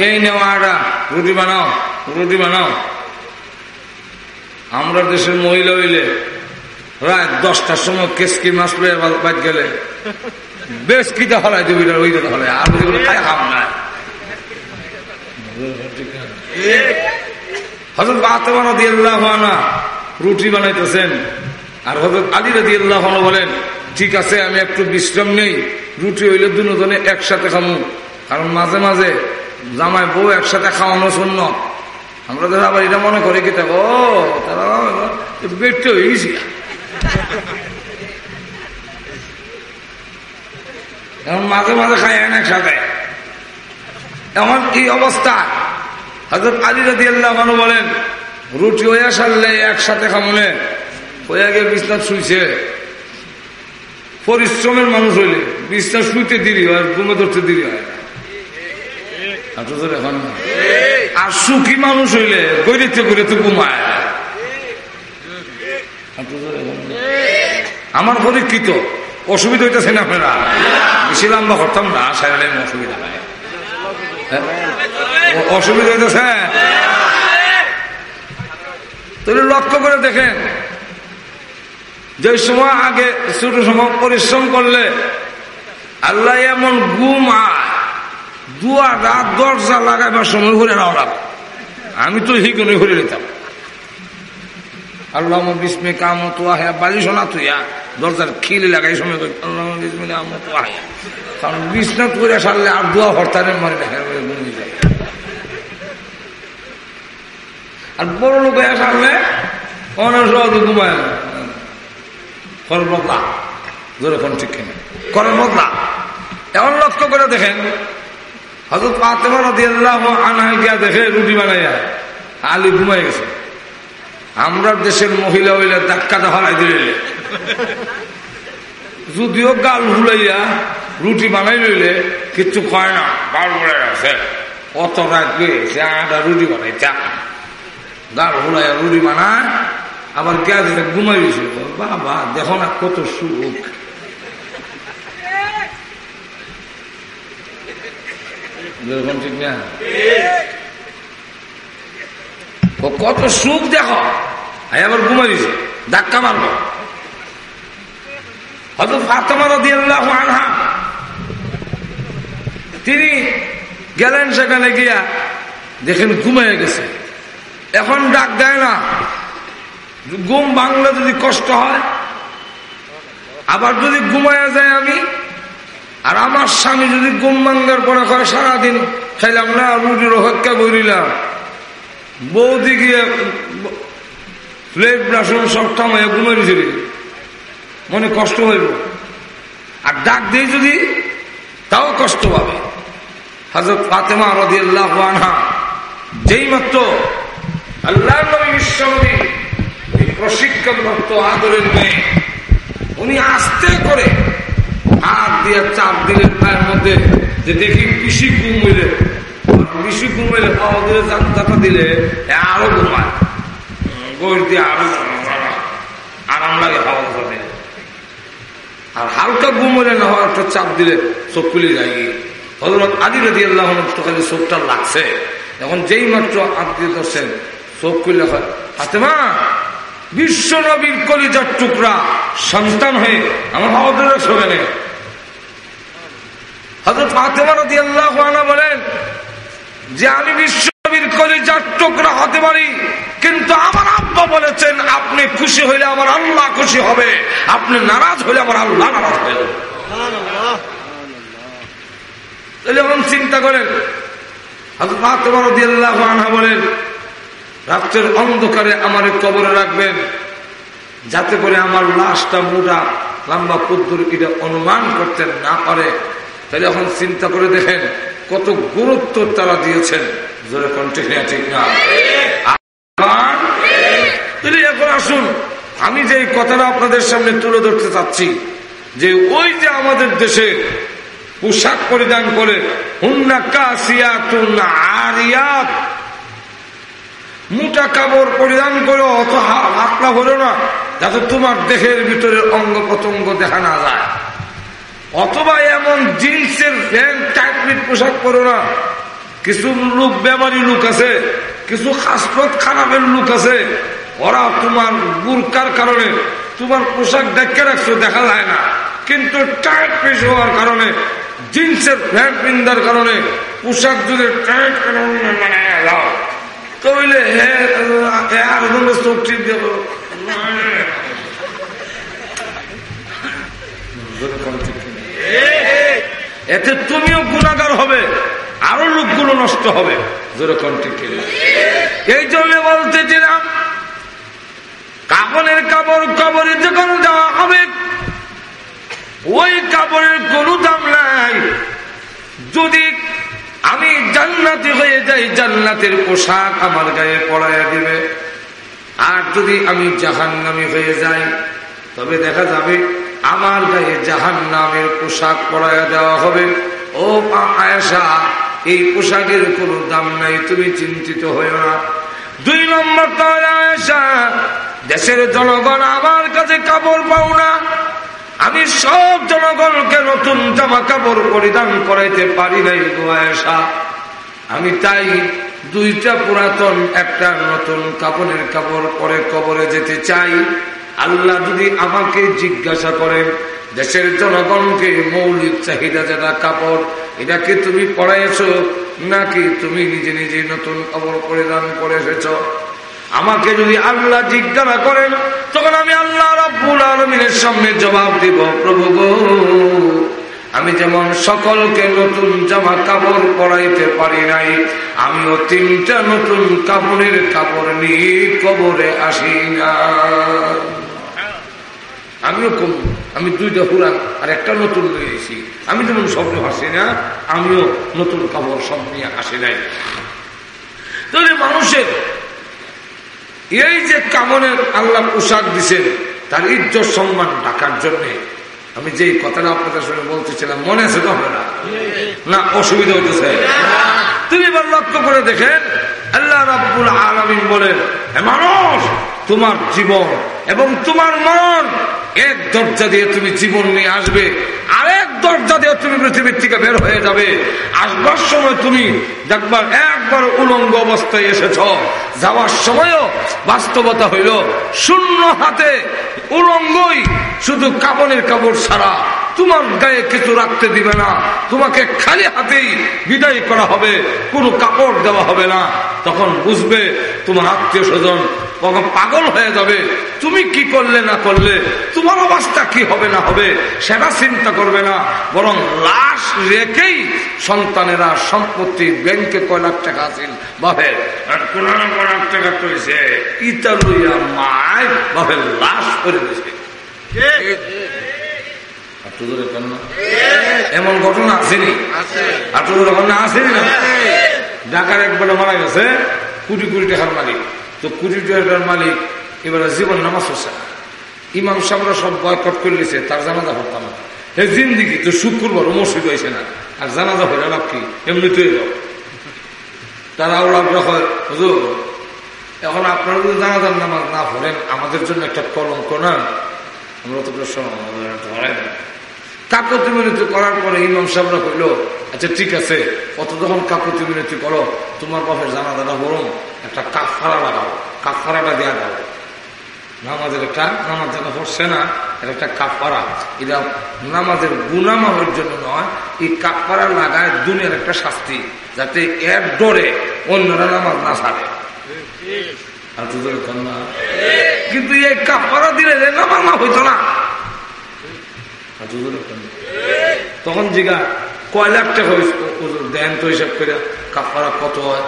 এই নেওয়াটা রুটি বানাও রুটি বানাও। আমরা দেশের মহিলা হইলে রাত দশটার সময় কেসকি মাছ বাদ গেলে। বেশ কিটা হলাই দেবি ওইটা হলে আর খাই খাম না হজরত বাতমানা দিয়ে আল্লাহ রুটি বানাইতেছেন। আর হজরত আলী রাদি আল্লাহ বলেন, ঠিক আছে, আমি একটু বিশ্রাম নেই। রুটি হইলে দুজনে একসাথে খামু। কারণ মাঝে মাঝে জামাই বউ একসাথে খাওয়ানো শূন্য। আমরা তো আবার এটা মনে করি কি, ও, তারা বেটতে এখন মাঝে মাঝে খাই না একসাথে এমন কি অবস্থা? হজরত আলী রাদি আল্লাহ মানু বলেন, রুটি হইয়া সারলে একসাথে খামনে, হইয়া গিয়ে বিছনা শুইছে। পরিশ্রমের মানুষ হইলে বিছনা শুইতে দেরি হয়, ঘুমে ধরতে দেরি হয় এখন আর সুখী মানুষ হইলে গৈরিতে গৈরিতে ঘুমায়। আমার পরীক্ষিত, অসুবিধা হইতেছে না আপনারা? বেশি লম্বা করতাম না, সারালে অসুবিধা নাই। অসুবিধা হইতেছে? তাহলে লক্ষ্য করে দেখেন, যে সময় আগে ছোট সময় পরিশ্রম করলে আল্লাহ এমন গুম আয়। দুয়া রাত দরজা লাগাইবার সময় ঘুরে নাও লাগ আমি তো হিগুনে ঘুরে নিতাম। আল্লাহ বিস্মে কাম তো আহে বালিশ না তুইয়া দরজার খিলি লাগাই সময় আল্লাহ বিস্মিলে আম তো আহে কারণ বিছনাথ করে সারলে আর দোয়া হরতারের মারে ঘুমিয়ে যায়। আর বড় লোক হয়ে সারলে অনেক সহজে ঘুমায় কর বদলা। জোরে কোন ঠিক কিনা। করেন বদলা। এমন লক্ষ্য করে দেখেন হজরত ফাতেমা রাদিয়াল্লাহু আনহা গিয়া দেখে রুটি বানাইয়া, আলী ঘুমাই গেছে। আমরা দেশের মহিলা হইলে ধাক্কাটা হলাই দিলে। যদিও গাল ভুলাইয়া রুটি বানাই লইলে, কিচ্ছু কয় না গাল ভুলাই আছে অত গিয়ে সে আটা রুটি বানাই চা গাড় হুড়াইয়া রুটি বানায়, আবার কে ঘুমাই গেছিল বাবা, দেখো না কত সুখ। যেরকম ঠিক না? ও কত সুখ দেখো। আবার ঘুমাই দিছে, ধাক্কা মারলো। হয়তো ফাতেমা দিয়ে আনহা, তিনি গেলেন সেখানে গিয়া, দেখেন ঘুমিয়ে গেছে। এখন ডাক দেয় না, ঘুম বাংলা যদি কষ্ট হয়, আবার যদি ঘুমায়া যায় আমি আর আমার স্বামী যদি ঘুম ভাঙ্গার পরে করে সারাদিন, খাইলাম না, রুটির হত্যা করিলাম। বৌদি গিয়ে প্লেট ব্রাসন সব থামাইয়া ঘুমাই দিছিল মনে কষ্ট হইব। আর ডাক দিয়ে যদি তাও কষ্ট পাবে। হজরত ফাতেমা রদি আল্লাহ আনহা যেই মাত্র আল্লাহ নবী বিশ্বনবী প্রশিক্ষণ ভক্ত আদরের মেয়ে, উনি আস্তে করে হাত দিয়ে চাপ দিলেন পায়ের মধ্যে যে দেখি পিসি ঘুমাইলে পিসি ঘুমাইলে পাওয়া দিলে জানতাটা দিলে আরও ঘুমায়। গোর দিয়ে আরও আরাম লাগে হাওয়া দিলে আর হালকা ঘুমলে না হওয়ার একটা চাপ দিলে চোখ খুলে যায়। গিয়ে হজরত আদি রাজি আল্লাহ খালি চোখটা লাগছে। এখন যেই মাত্র আত্মীয় ধরছেন, চোখ খুলে হয়, ফাতেমা, বিশ্ব নবীর কলিজার টুকরা সন্তান হয়ে আমার হজরত শোভে ফাতেমা আল্লাহ বলেন যে আমি হতে পারি, কিন্তু আমার বলেছেন, আপনি খুশি হইলে আমার আল্লাহ খুশি হবে, আপনি নারাজ হইলে আমার আল্লাহ নারাজ হয়ে যাবে। চিন্তা করেন বলেন, রাত্রের অন্ধকারে আমার কবরে রাখবেন, যাতে করে আমার লাশটা মোটা লম্বা কুদ্দুর এটা অনুমান করতে না পারে। তাহলে এখন চিন্তা করে দেখেন কত গুরুত্ব তারা দিয়েছেন। জোরে ঠিক না? এখন আসুন, আমি যে কথাটা আপনাদের সামনে তুলে ধরতে চাচ্ছি, যে ওই যে আমাদের দেশে পোশাক পরিধান করে মোটা কাপড় পরিধান করে অত হাতলা হলো না, যাতে তোমার দেহের ভিতরে অঙ্গ প্রত্যঙ্গ দেখা না যায়। অথবা এমন জিন্সের প্যান্ট টাইপের পোশাক পরো না। কিছু লোক ব্যবহারী লোক আছে, কিছু খাসপত খারাপের লোক আছে। ওরা তোমার বুরকার কারণে, তোমার পোশাক দেখে রাখছো, দেখা যায় না। কিন্তু টাইট পেশ হওয়ার কারণে, জিন্সের প্যান্ট পিন্দার কারণে, পোশাক যদি টাইট তাহলে আর চোখটি দেব এতে তুমিও গুণাগার হবে, আরও লোকগুলো নষ্ট হবে। এই জন্য বলতেছিলাম কাপড়ের কাপড় কবরে যখন দেওয়া হবে, ওই কাপড়ের কোনো দাম নাই। যদি আমি জান্নাতি হয়ে যাই, জান্নাতের পোশাক আমার গায়ে পড়াইয়া দিবে। আর যদি আমি জাহান নামে হয়ে যাই, তবে দেখা যাবে আমার গায়ে জাহান নামের পোশাক পরাইয়া দেওয়া হবে। ও আয়সা এই পোশাকের কোনো দাম নাই, তুমি চিন্তিত হইও না। দুই নম্বর আয়সা দেশের জনগণ আমার কাছে কাপড় পাও না। আমি সব জনগণকে নতুন জামা কাপড় পরিধান করাইতে পারি নাই গোয়াশা আমি তাই দুইটা পুরাতন, একটা নতুন কাপড়ের কাপড় পরে কবরে যেতে চাই। আল্লাহ যদি আমাকে জিজ্ঞাসা করেন, দেশের জনগণকে মৌলিক চাহিদা যেটা কাপড় এটাকে তুমি পড়াইছ নাকি তুমি নিজে নিজে নতুন কাপড় পরিধান করে এসেছ? আমাকে যদি আল্লাহ জিজ্ঞাসা করেন, তখন আমি আল্লাহ রাব্বুল আলমিনের সামনে জবাব দিব, প্রভু গো, আমি যেমন সকলকে নতুন জামা কাপড় পরাইতে পারি নাই, আমিও তিনটা নতুন কাপড়ের কাপড় নিয়ে কবরে আসি না। আমিও কম, আমি দুইটা পুরান আর একটা নতুন নিয়েছি আমি যেমন স্বপ্ন হাসি না, আমিও নতুন কাপড় সব নিয়ে আসি নাই। তাহলে মানুষের এই যে কামনের আল্লাহ পোশাক দিছেন, তার ইজ্জত সম্মান ডাকার জন্য, আমি যে কথাটা আপনাদের সঙ্গে বলতেছিলাম, মনে আছে তো না না অসুবিধা হইতেছে। তুমি এবার লক্ষ্য করে দেখেন, আল্লাহ রাব্বুল আলমিন বলেন মানুষ তোমার জীবন এবং তোমার মন এক দরজা দিয়ে তুমি জীবন নিয়ে আসবে। আরেক দরজা দিয়ে তুমি পৃথিবীর থেকে বের হয়ে যাবে। আসবার সময় তুমি দেখবার একবার উলঙ্গ অবস্থায় এসেছ। যাওয়ার সময়ও বাস্তবতা হইল শূন্য হাতে উলঙ্গই, শুধু কাপড়ের কাপড় ছাড়া। তোমার গায়ে কিছু রাখতে দিবে না। তোমাকে খালি হাতেই বিদায় করা হবে। কোনো কাপড় দেওয়া হবে না। তখন বুঝবে তোমার আত্মীয় স্বজন পাগল হয়ে যাবে। তুমি কি করলে না করলে? তোমার অবস্থা কি হবে না হবে? সেটা চিন্তা করবে না। বরং লাশ রেখেই সন্তানেরা সম্পত্তি ব্যাংকে কয় লাখ টাকা বাপের আর কোন লাখ টাকা লইয়া মায় বাপের লাশ করে দিয়েছে এমন ঘটনা আসেনি? ঘটনা আসেনি না? ঢাকার একবারে মারা গেছে কোটি কোটি টাকার মালিক। তো কোটি টাকার মালিক এবারে জীবন নামাজ হচ্ছে ইমাম সাহেবরা সব বয়কট করে তার জানাজা পড়তাম না। হে জিন্দিগি, তো শুক্রবার মসজিদ হয়েছে না। আর জানাজা হয়ে লাভ কি? এমনিতেই যাও তারা ওরা হয় এখন আপনারা যদি জানাজার নামাজ না পড়েন, আমাদের জন্য একটা কলঙ্ক না? আমরা তো প্রশ্ন ধরে না কাকতি মিনতি করার পরে ইমাম সাহেবরা কইল আচ্ছা ঠিক আছে কত যখন কাকতি মিনতি করো তোমার বাপের জানা দাদা বরং একটা কাফারা লাগাও কাফারাটা দেওয়া দাও। নামাজের একটা নামাজ যেটা হচ্ছে না এটা একটা কাপড়া এটা নামাজের গুনামাহের জন্য নয় এই কাপড়া লাগায় দুনিয়ার একটা শাস্তি যাতে এর ডরে অন্যরা নামাজ না ছাড়ে। কন্যা। কিন্তু এই কাপড়া দিলে নামাজ না হইতো না। তখন জিগা কয় লাখ টাকা দেন তো হিসাব করে কাপড়া কত হয়?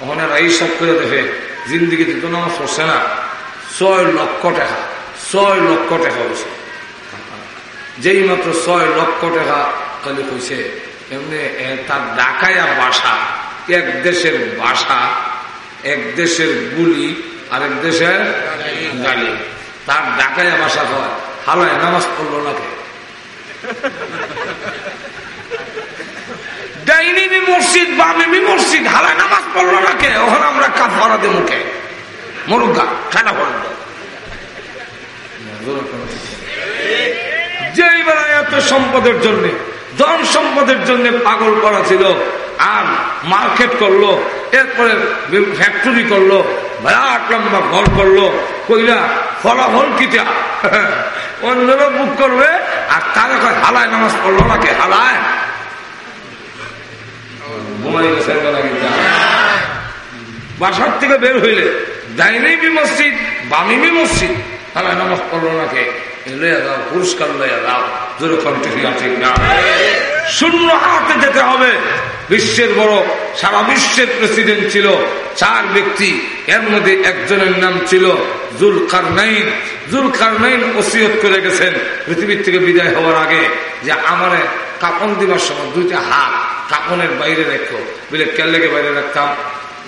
ওখানে হিসাব করে দেখে, জিন্দিগিতে তো নামাজ পড়ছে না। ছয় লক্ষ টাকা, ছয় লক্ষ টাকা হয়েছে যেই মাত্র ছয় লক্ষ টাকা খালি হয়েছে এমনি তার ডাকায়া বাসা, এক দেশের বাসা, এক দেশের গুলি, আরেক দেশের গালি। তার ডাকায়া বাসা হয়, হালায় নামাজ পড়ল না মসজিদ, বামি মসজিদ, হালায় নামাজ পড়ল না কে? ওখানে আমরা কাফারা দে মুখে পড়ল যেই এত সম্পদের জন্য, ধন সম্পদের জন্য পাগল করা ছিল, আর মার্কেট করল, এরপরে ফ্যাক্টরি করল, বিরাট লম্বা ঘর করল কইলা ফলাফল কিটা অন্যরা বুক করবে, আর তারা হালায় নামাজ পড়ল নাকি? হালায়। বাসার থেকে বের হইলে, ডাইনি মসজিদ বামিমি মসজিদ তাহলে নামাজ পড়ল নাকি? লইয়া দাও পুরস্কার লইয়া দাও যেরকম ঠিক না শূন্য হাতে যেতে হবে। বিশ্বের বড়, সারা বিশ্বের প্রেসিডেন্ট ছিল। চার ব্যক্তি, এর মধ্যে একজনের নাম ছিল জুল কারনাইন জুল কারনাইন ওসিয়ত করে গেছেন পৃথিবীর থেকে বিদায় হওয়ার আগে যে আমার কাপন দিবার সময় দুইটা হাত কাপনের বাইরে রেখো। বলে লেগে বাইরে রাখতাম।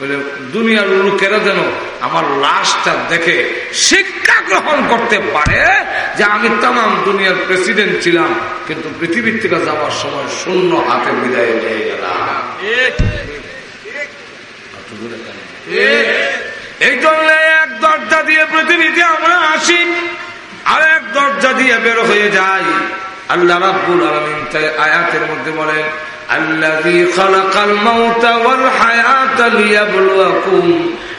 বলে দুনিয়ার লোকেরা যেন আমার লাশটা দেখে শিক্ষা গ্রহণ করতে পারে যে আমি তাম দুনিয়ার প্রেসিডেন্ট ছিলাম কিন্তু পৃথিবীর থেকে যাওয়ার সময় শূন্য হাতে বিদায় হয়ে গেলাম। এই জন্য এক দরজা দিয়ে পৃথিবীতে আমরা আসি আর এক দরজা দিয়ে বের হয়ে যাই। আল্লাহ রাব্বুল আলমিন আয়াতের মধ্যে বলেন الذي خلق الموت والحياة ليبلوكم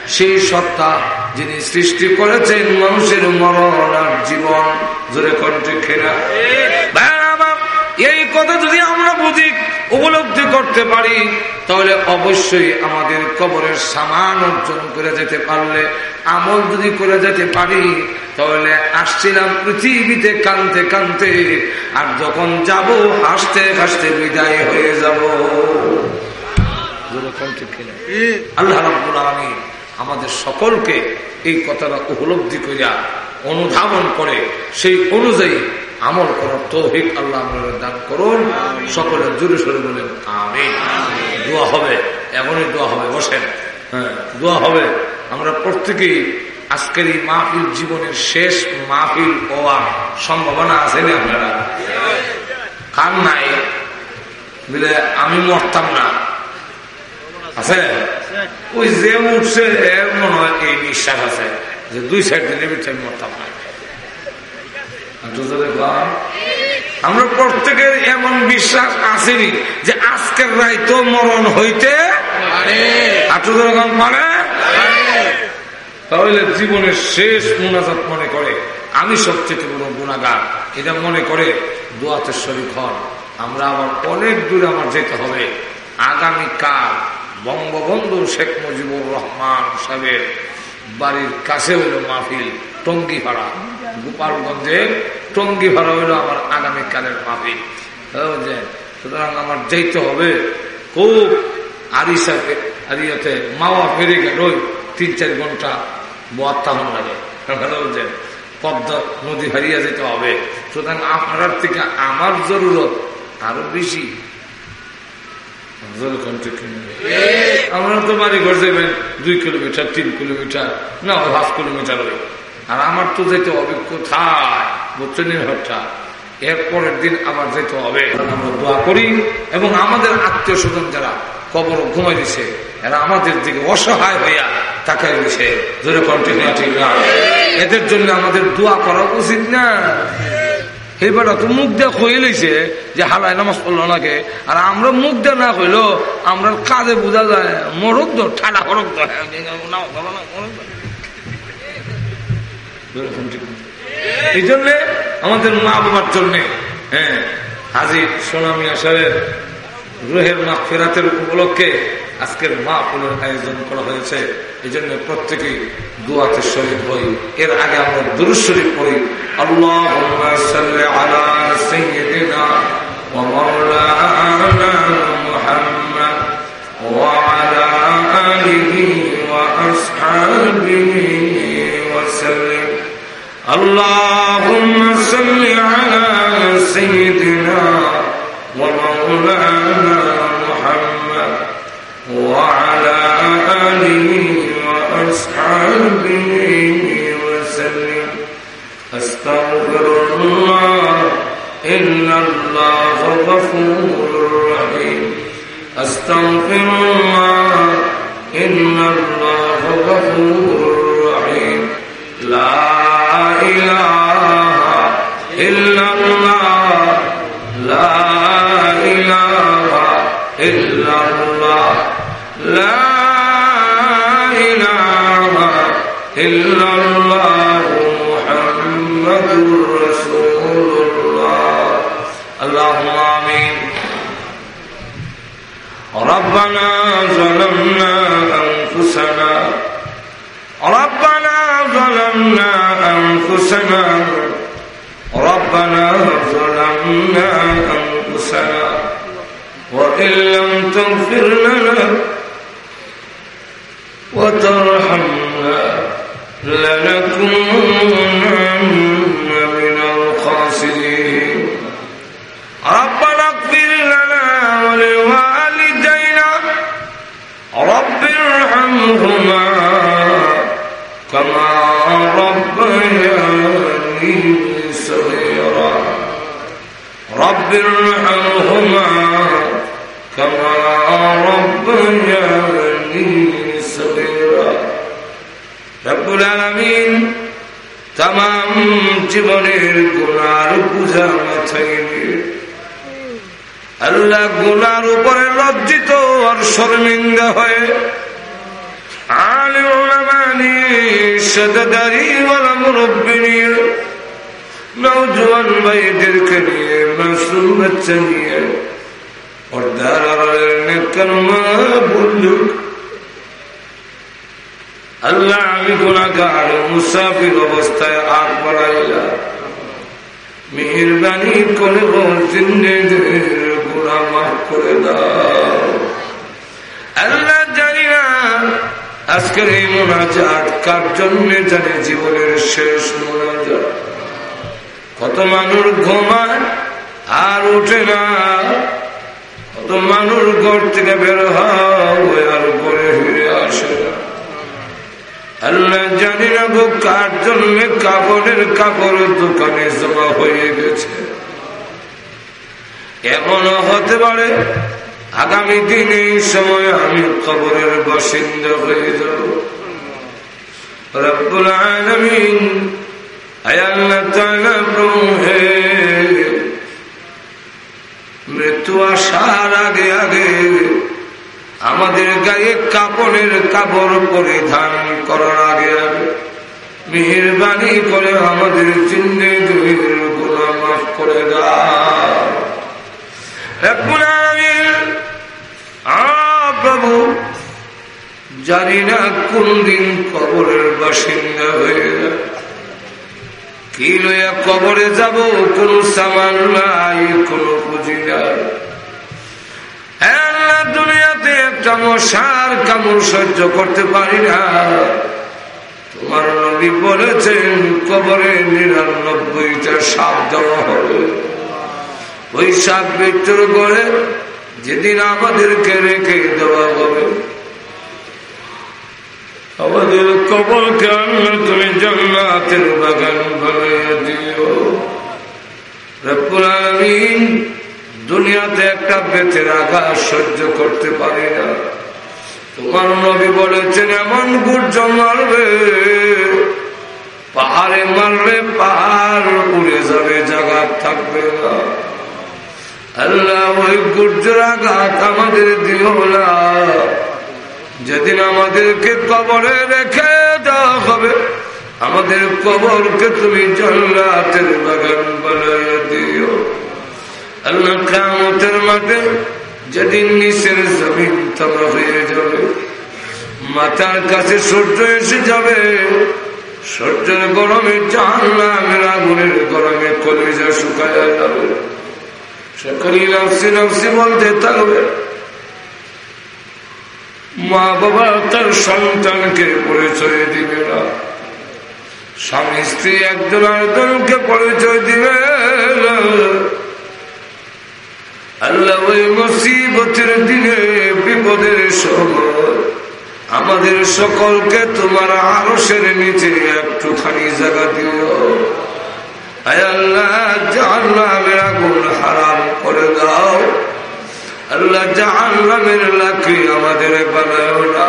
সেই সত্তা যিনি সৃষ্টি করেছেন মানুষের মরণ আর জীবন জোরে কণ্ঠে খেরা এই কথা যদি আমরা বুঝি, উপলব্ধি করতে পারি, তাহলে অবশ্যই আমাদের কবরের সামান অর্জন করে যেতে পারলে, আমল যদি করে যেতে পারি, তাহলে আসছিলাম পৃথিবীতে কানতে কানতে, আর যখন যাব, হাসতে হাসতে বিদায় হয়ে যাব। আল্লাহ রাব্বুল আমাদের সকলকে এই কথাটা উপলব্ধি করিয়া অনুধাবন করে, সেই অনুযায়ী আমল করার তৌহিক আল্লাহ দান করুন। সকলে জোরে সরে বলেন আমি দোয়া হবে এমনই দোয়া হবে বসেন। হ্যাঁ দোয়া হবে। আমরা প্রত্যেকেই আজকের এই মাহফিল জীবনের শেষ মাহফিল হওয়ার সম্ভাবনা আছে না আপনারা? কার নাই? বলে আমি মরতাম না। আছে? ওই যে উঠছে এর মনে হয় এই বিশ্বাস আছে যে দুই সাইড দিনে আমি মরতাম না। আমরা প্রত্যেকের এমন বিশ্বাস আসেনি যে আজকের রাইতো মরণ হইতে পারে। তাহলে জীবনের শেষ মুনাজাত মনে করে, আমি সবচেয়ে বড় গুণাগার এটা মনে করে দোয়াতে শরীর হন। আমরা আবার অনেক দূরে আমার যেতে হবে। আগামীকাল বঙ্গবন্ধু শেখ মুজিবুর রহমান সাহেবের বাড়ির কাছে হইল মাহফিল, টঙ্গিপাড়া। গোপালগঞ্জের টঙ্গিপাড়া হইল আমার আগামীকালের মাহফিল বুঝলেন সুতরাং আমার যেতে হবে। খুব আরিসাকে আরিয়াতে মাওয়া ফেরে গেল তিন চার ঘণ্টা বোয়াত্তাহন লাগে। বুঝলেন পদ্মা নদী হারিয়ে যেতে হবে। সুতরাং আপনার থেকে আমার জরুরত আরও বেশি। আমরা তো বাড়ি ঘর যাবেন দুই কিলোমিটার, তিন কিলোমিটার, না পাঁচ কিলোমিটার হবে। আর আমার তো যেতে হবে কোথায়? বুঝছেন হঠা এর পরের দিন আবার যেতে হবে। আমরা দোয়া করি এবং আমাদের আত্মীয় স্বজন যারা কবর ঘুমাই দিছে, এরা আমাদের দিকে অসহায় হইয়া তাকাই দিছে ধরে কন্টিনিউ ঠিক না এদের জন্য আমাদের দোয়া করা উচিত না। এইবারটা তো মুখ দেওয়া হয়ে লইছে যে হালাই নামাজ পড়ল নাকি? আর আমরা মুখ দেওয়া না হইল আমরা কাজে বোঝা যায় মরক তো ঠাডা হরক তো এই জন্যে আমাদের মা বাবার জন্যে হ্যাঁ হাজির সোনামিয়া সাহেব রুহের মা ফেরাতের উপলক্ষে আজকের মা ফুলের আয়োজন করা হয়েছে। এই জন্য প্রত্যেকেই দুয়াতে শরীর হই। এর আগে আমরা দুরুজ শরীফ পড়ি আল্লাহ আলা মাওলানা اللهم صل على سيدنا ومولانا محمد وعلى آله وأصحابه وسلم. أستغفر الله إن الله غفور رحيم. أستغفر الله إن الله غفور وإن لم تغفر لنا وترحمنا لنكونن من الخاسرين. ربنا اغفر لنا ولوالدينا. رب ارحمهما كما ربياني صغيرا. رب ارحمهما তাম জীবনের গুণার পূজা মাথায় আল্লাহ গুনার উপরে লজ্জিত আর শর্মিন্দা হয়ে নৌজওয়ান ভাইদেরকে নিয়ে মাসুম বাচ্চা নিয়ে আল্লাহ, আমি গুণাগার মুসাফির অবস্থায় আগ বাড়াইলা মেহরবানি করে গুণা মাফ করে দাও। আল্লাহ জানি না আজকের এই মোনাজাত কার জন্য জানে জীবনের শেষ মোনাজাত। কত মানুষ ঘুমায় আর উঠে না। কত মানুষ ঘর থেকে বের হয় ঘরে ফিরে আসে আল্লাহ জানি না গো কার জন্য কাপড়ের কাপড় দোকানে জমা হয়ে গেছে। এমনও হতে পারে আগামী দিনে এই সময় আমি কবরের বাসিন্দা হয়ে যাব। রব্বুল আলমিন আয়াল্লাহ মৃত্যু আসার আগে আগে আমাদের গায়ে কাপড়ের কাপড় পরিধান করার আগে আগে। মেহরবানি করে আমাদের জিন্দগির গুণা মাফ করে প্রভু, জানি না কোন দিন কবরের বাসিন্দা হয়ে যাবে কি লইয়া কবরে যাব, কোন সামান নাই, কোন পুঁজি নাই। দুনিয়াতে একটা মশার কামড় সহ্য করতে পারি না। তোমার নবী বলেছেন, কবরে নিরানব্বইটা সাপ দেওয়া হবে। ওই সাপ মৃত্যুর করে যেদিন আমাদেরকে রেখে দেওয়া হবে। আমাদের কবরকে আল্লাহ তুমি জান্নাতের বাগান বানিয়ে দিও। দুনিয়াতে একটা বেতের আঘাত সহ্য করতে পারি না। তোমার নবী বলেছেন, এমন গুর্জ মারবে, পাহাড়ে মারবে পাহাড় উড়ে যাবে, জায়গা থাকবে না। আল্লাহ, ওই গুর্জর আঘাত আমাদের দিও না। যেদিন আমাদেরকে কবরে রেখে দেওয়া হবে আমাদের কবরকে তুমি জন্নাতের বাগান বানাইয়া দিও। আল্লাহ কামতের মাঠে যেদিন নিচের জমিন তলা হয়ে যাবে, মাথার কাছে সূর্য এসে যাবে। সূর্যের গরমে জাহান্নামের আগুনের গরমে কলিজা শুকায় যাবে। সকলেই নফসি নফসি বলতে থাকবে। মা বাবা তার সন্তানকে পরিচয় দিবে না। স্বামী স্ত্রী একজন আরেকজনকে পরিচয় দিবে। আল্লাহ ওই মুসিবতের দিনে, বিপদের সময় আমাদের সকলকে তোমার আরসের নিচে একটুখানি জায়গা দিও। আল্লাহ, জাহান্নামের আগুন হারাম করে দাও। আল্লাহ, জাহান্নামের লাকড়ি আমাদের বানাও না।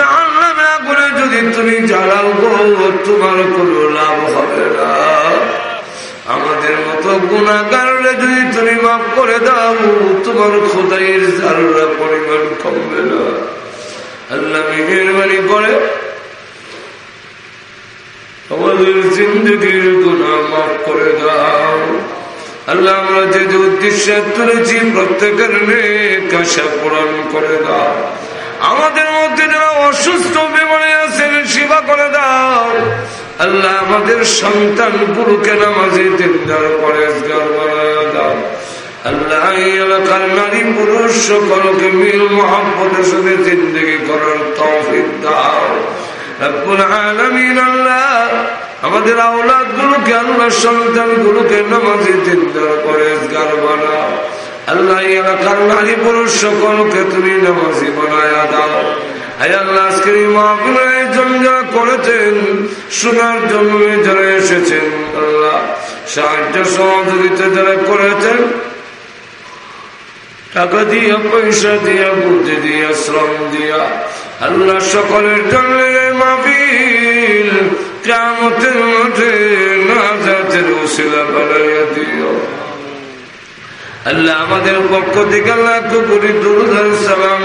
আগুনে যদি তুমি জ্বালাও গো, তোমার কোনো লাভ হবে না। আমাদের মতো গুণাগারলে যদি তুমি মাফ করে দাও, তোমার খোদাইয়ের জারুরা পরিমাণ কমবে না। আল্লাহ মেহরবানি করে, আমাদের জিন্দগির গুণা মাফ করে দাও। আল্লাহ আমরা যে উদ্দেশ্যে তুলেছি, প্রত্যেকের নেশা পূরণ করে দাও। আমাদের মধ্যে যারা অসুস্থ বিমানে আছেন, সেবা করে দাও। আল্লাহ আমাদের সন্তান গুরুকে নামাজে দিনদার বানায় দাও। আল্লাহ এলাকার নারী পুরুষ সকলকে মিল মহাব্বতের সাথে জিন্দগি করার তৌফিক দাও। রব্বুল আল্লাহ আমাদের আওলাদ গুলোকে আল্লাহ সন্তান গুলোকে নামাজি দিনদার পরেজগার বানাও। টাকা দিয়া, পয়সা দিয়া, বুদ্ধি দিয়া, শ্রম দিয়া, আল্লাহ সকলের জন্য মাহফিল কেমতের মধ্যে নাজাতের উশিলা বানাইয়া দিও। আল্লাহ আমাদের পক্ষ থেকে সালাম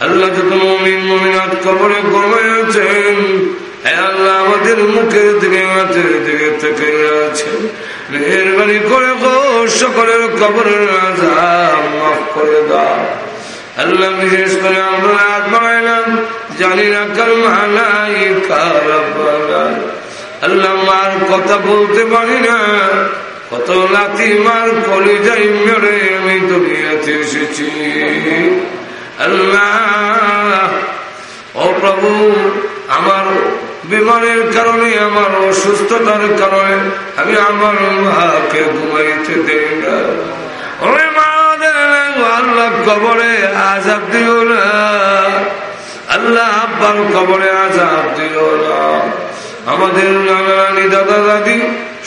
আল্লাহ মমিন আমাদের মুখের দিকে, হাতের দিকে থেকে আছেন। মেহরবানি করে গো সকলের কবরের মাফ করে দাও। আল্লাহ বিশেষ করে আমরা হাত বাড়াইলাম, জানি না মালাই আল্লাহ মার কথা বলতে পারি না কত লাথি মার কলে যাই মেরে আমি দুনিয়াতে এসেছি। আল্লাহ, ও প্রভু, আমার বিমানের কারণে, আমার অসুস্থতার কারণে আমি আমার মাকে ঘুমাইতে দেই না। আল্লাহ কবরে আজাব দিও না। আল্লাহ আব্বার কবরে আজাব দিও না। আমাদের নানা নানি দাদা দাদি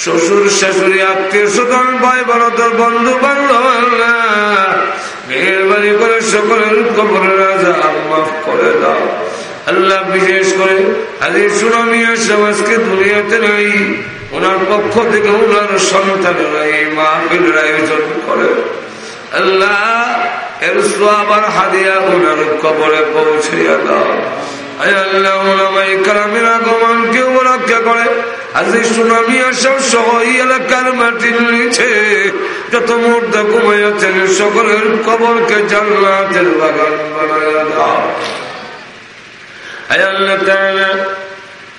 শ্বশুর শাশুড়ি আত্মীয় স্বজন, ভাই ভারতের বন্ধু মেহরবানি করে সকলের কবরের আজাব মাফ করে দাও। আল্লাহ বিশেষ করে আজ সুনামিয়া সমাজকে দুনিয়াতে নাই, ওনার পক্ষ থেকে ওনার সন্তানেরা এই মাহফিলের আয়োজন করে। আল্লাহ এর সোয়াবার হাদিয়া ওনার কবরে পৌঁছাইয়া দাও। আল্লাহ ওলামাই কালামের আগমনকে রক্ষা করে। আজ এই সহ এই এলাকার মাটির নিচে। যত মুর্দা ঘুমাইয়াছেন সকলের কবরকে জান্নাতের বাগান বানায়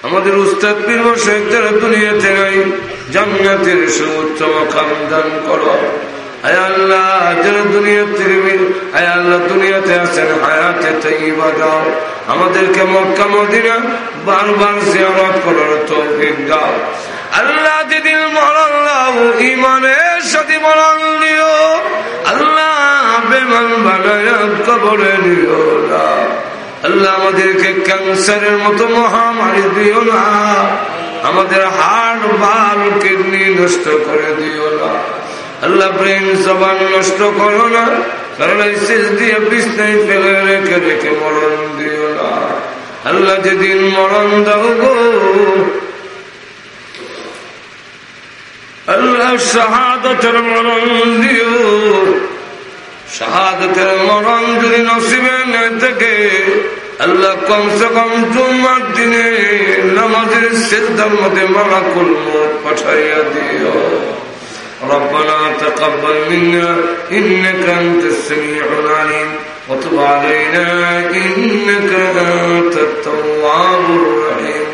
আমাদের উস্তাদ পীর মশাইক তারা দুনিয়াতে নাই, জান্নাতের সুউচ্চ মাকাম দান করো। আল্লাহ হায়াতে আমাদেরকে মক্কা, মদিনা বারবার জিয়ারত করার তৌফিক দাও। আল্লাহ মরণ দাও ইমানের সাথে মরণ দিও আল্লাহ বেমান বানায় কবরে দিও না। আল্লাহ আমাদেরকে ক্যান্সারের মতো মহামারী দিও না। আমাদের হাড়, বাল, কিডনি নষ্ট করে দিও না। আল্লাহ ব্রেন জবান নষ্ট করো না প্যারালাইসিস দিয়ে বিছনায় ফেলে রেখে রেখে মরণ দিও না। আল্লাহ যেদিন মরণ দাও গো, আল্লাহ শাহাদতের মরণ দিও। শাহাদতের মরণ যদি নসিবে নেই থেকে, আল্লাহ কমসে কম জুম্মার দিনে নামাজের সিদ্ধার মধ্যে মালাকুল মত পাঠাইয়া দিও। ربنا تقبل منا إنك أنت السميع العليم. وتب علينا إنك أنت التواب الرحيم.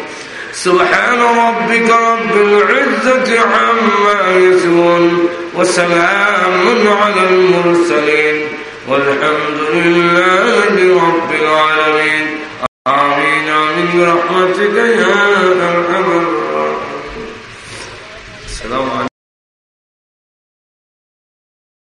سبحان ربك رب العزة عما يصفون وسلام على المرسلين. والحمد لله رب العالمين. آمين من رحمتك يا أرحم الراحمين. السلام عليكم.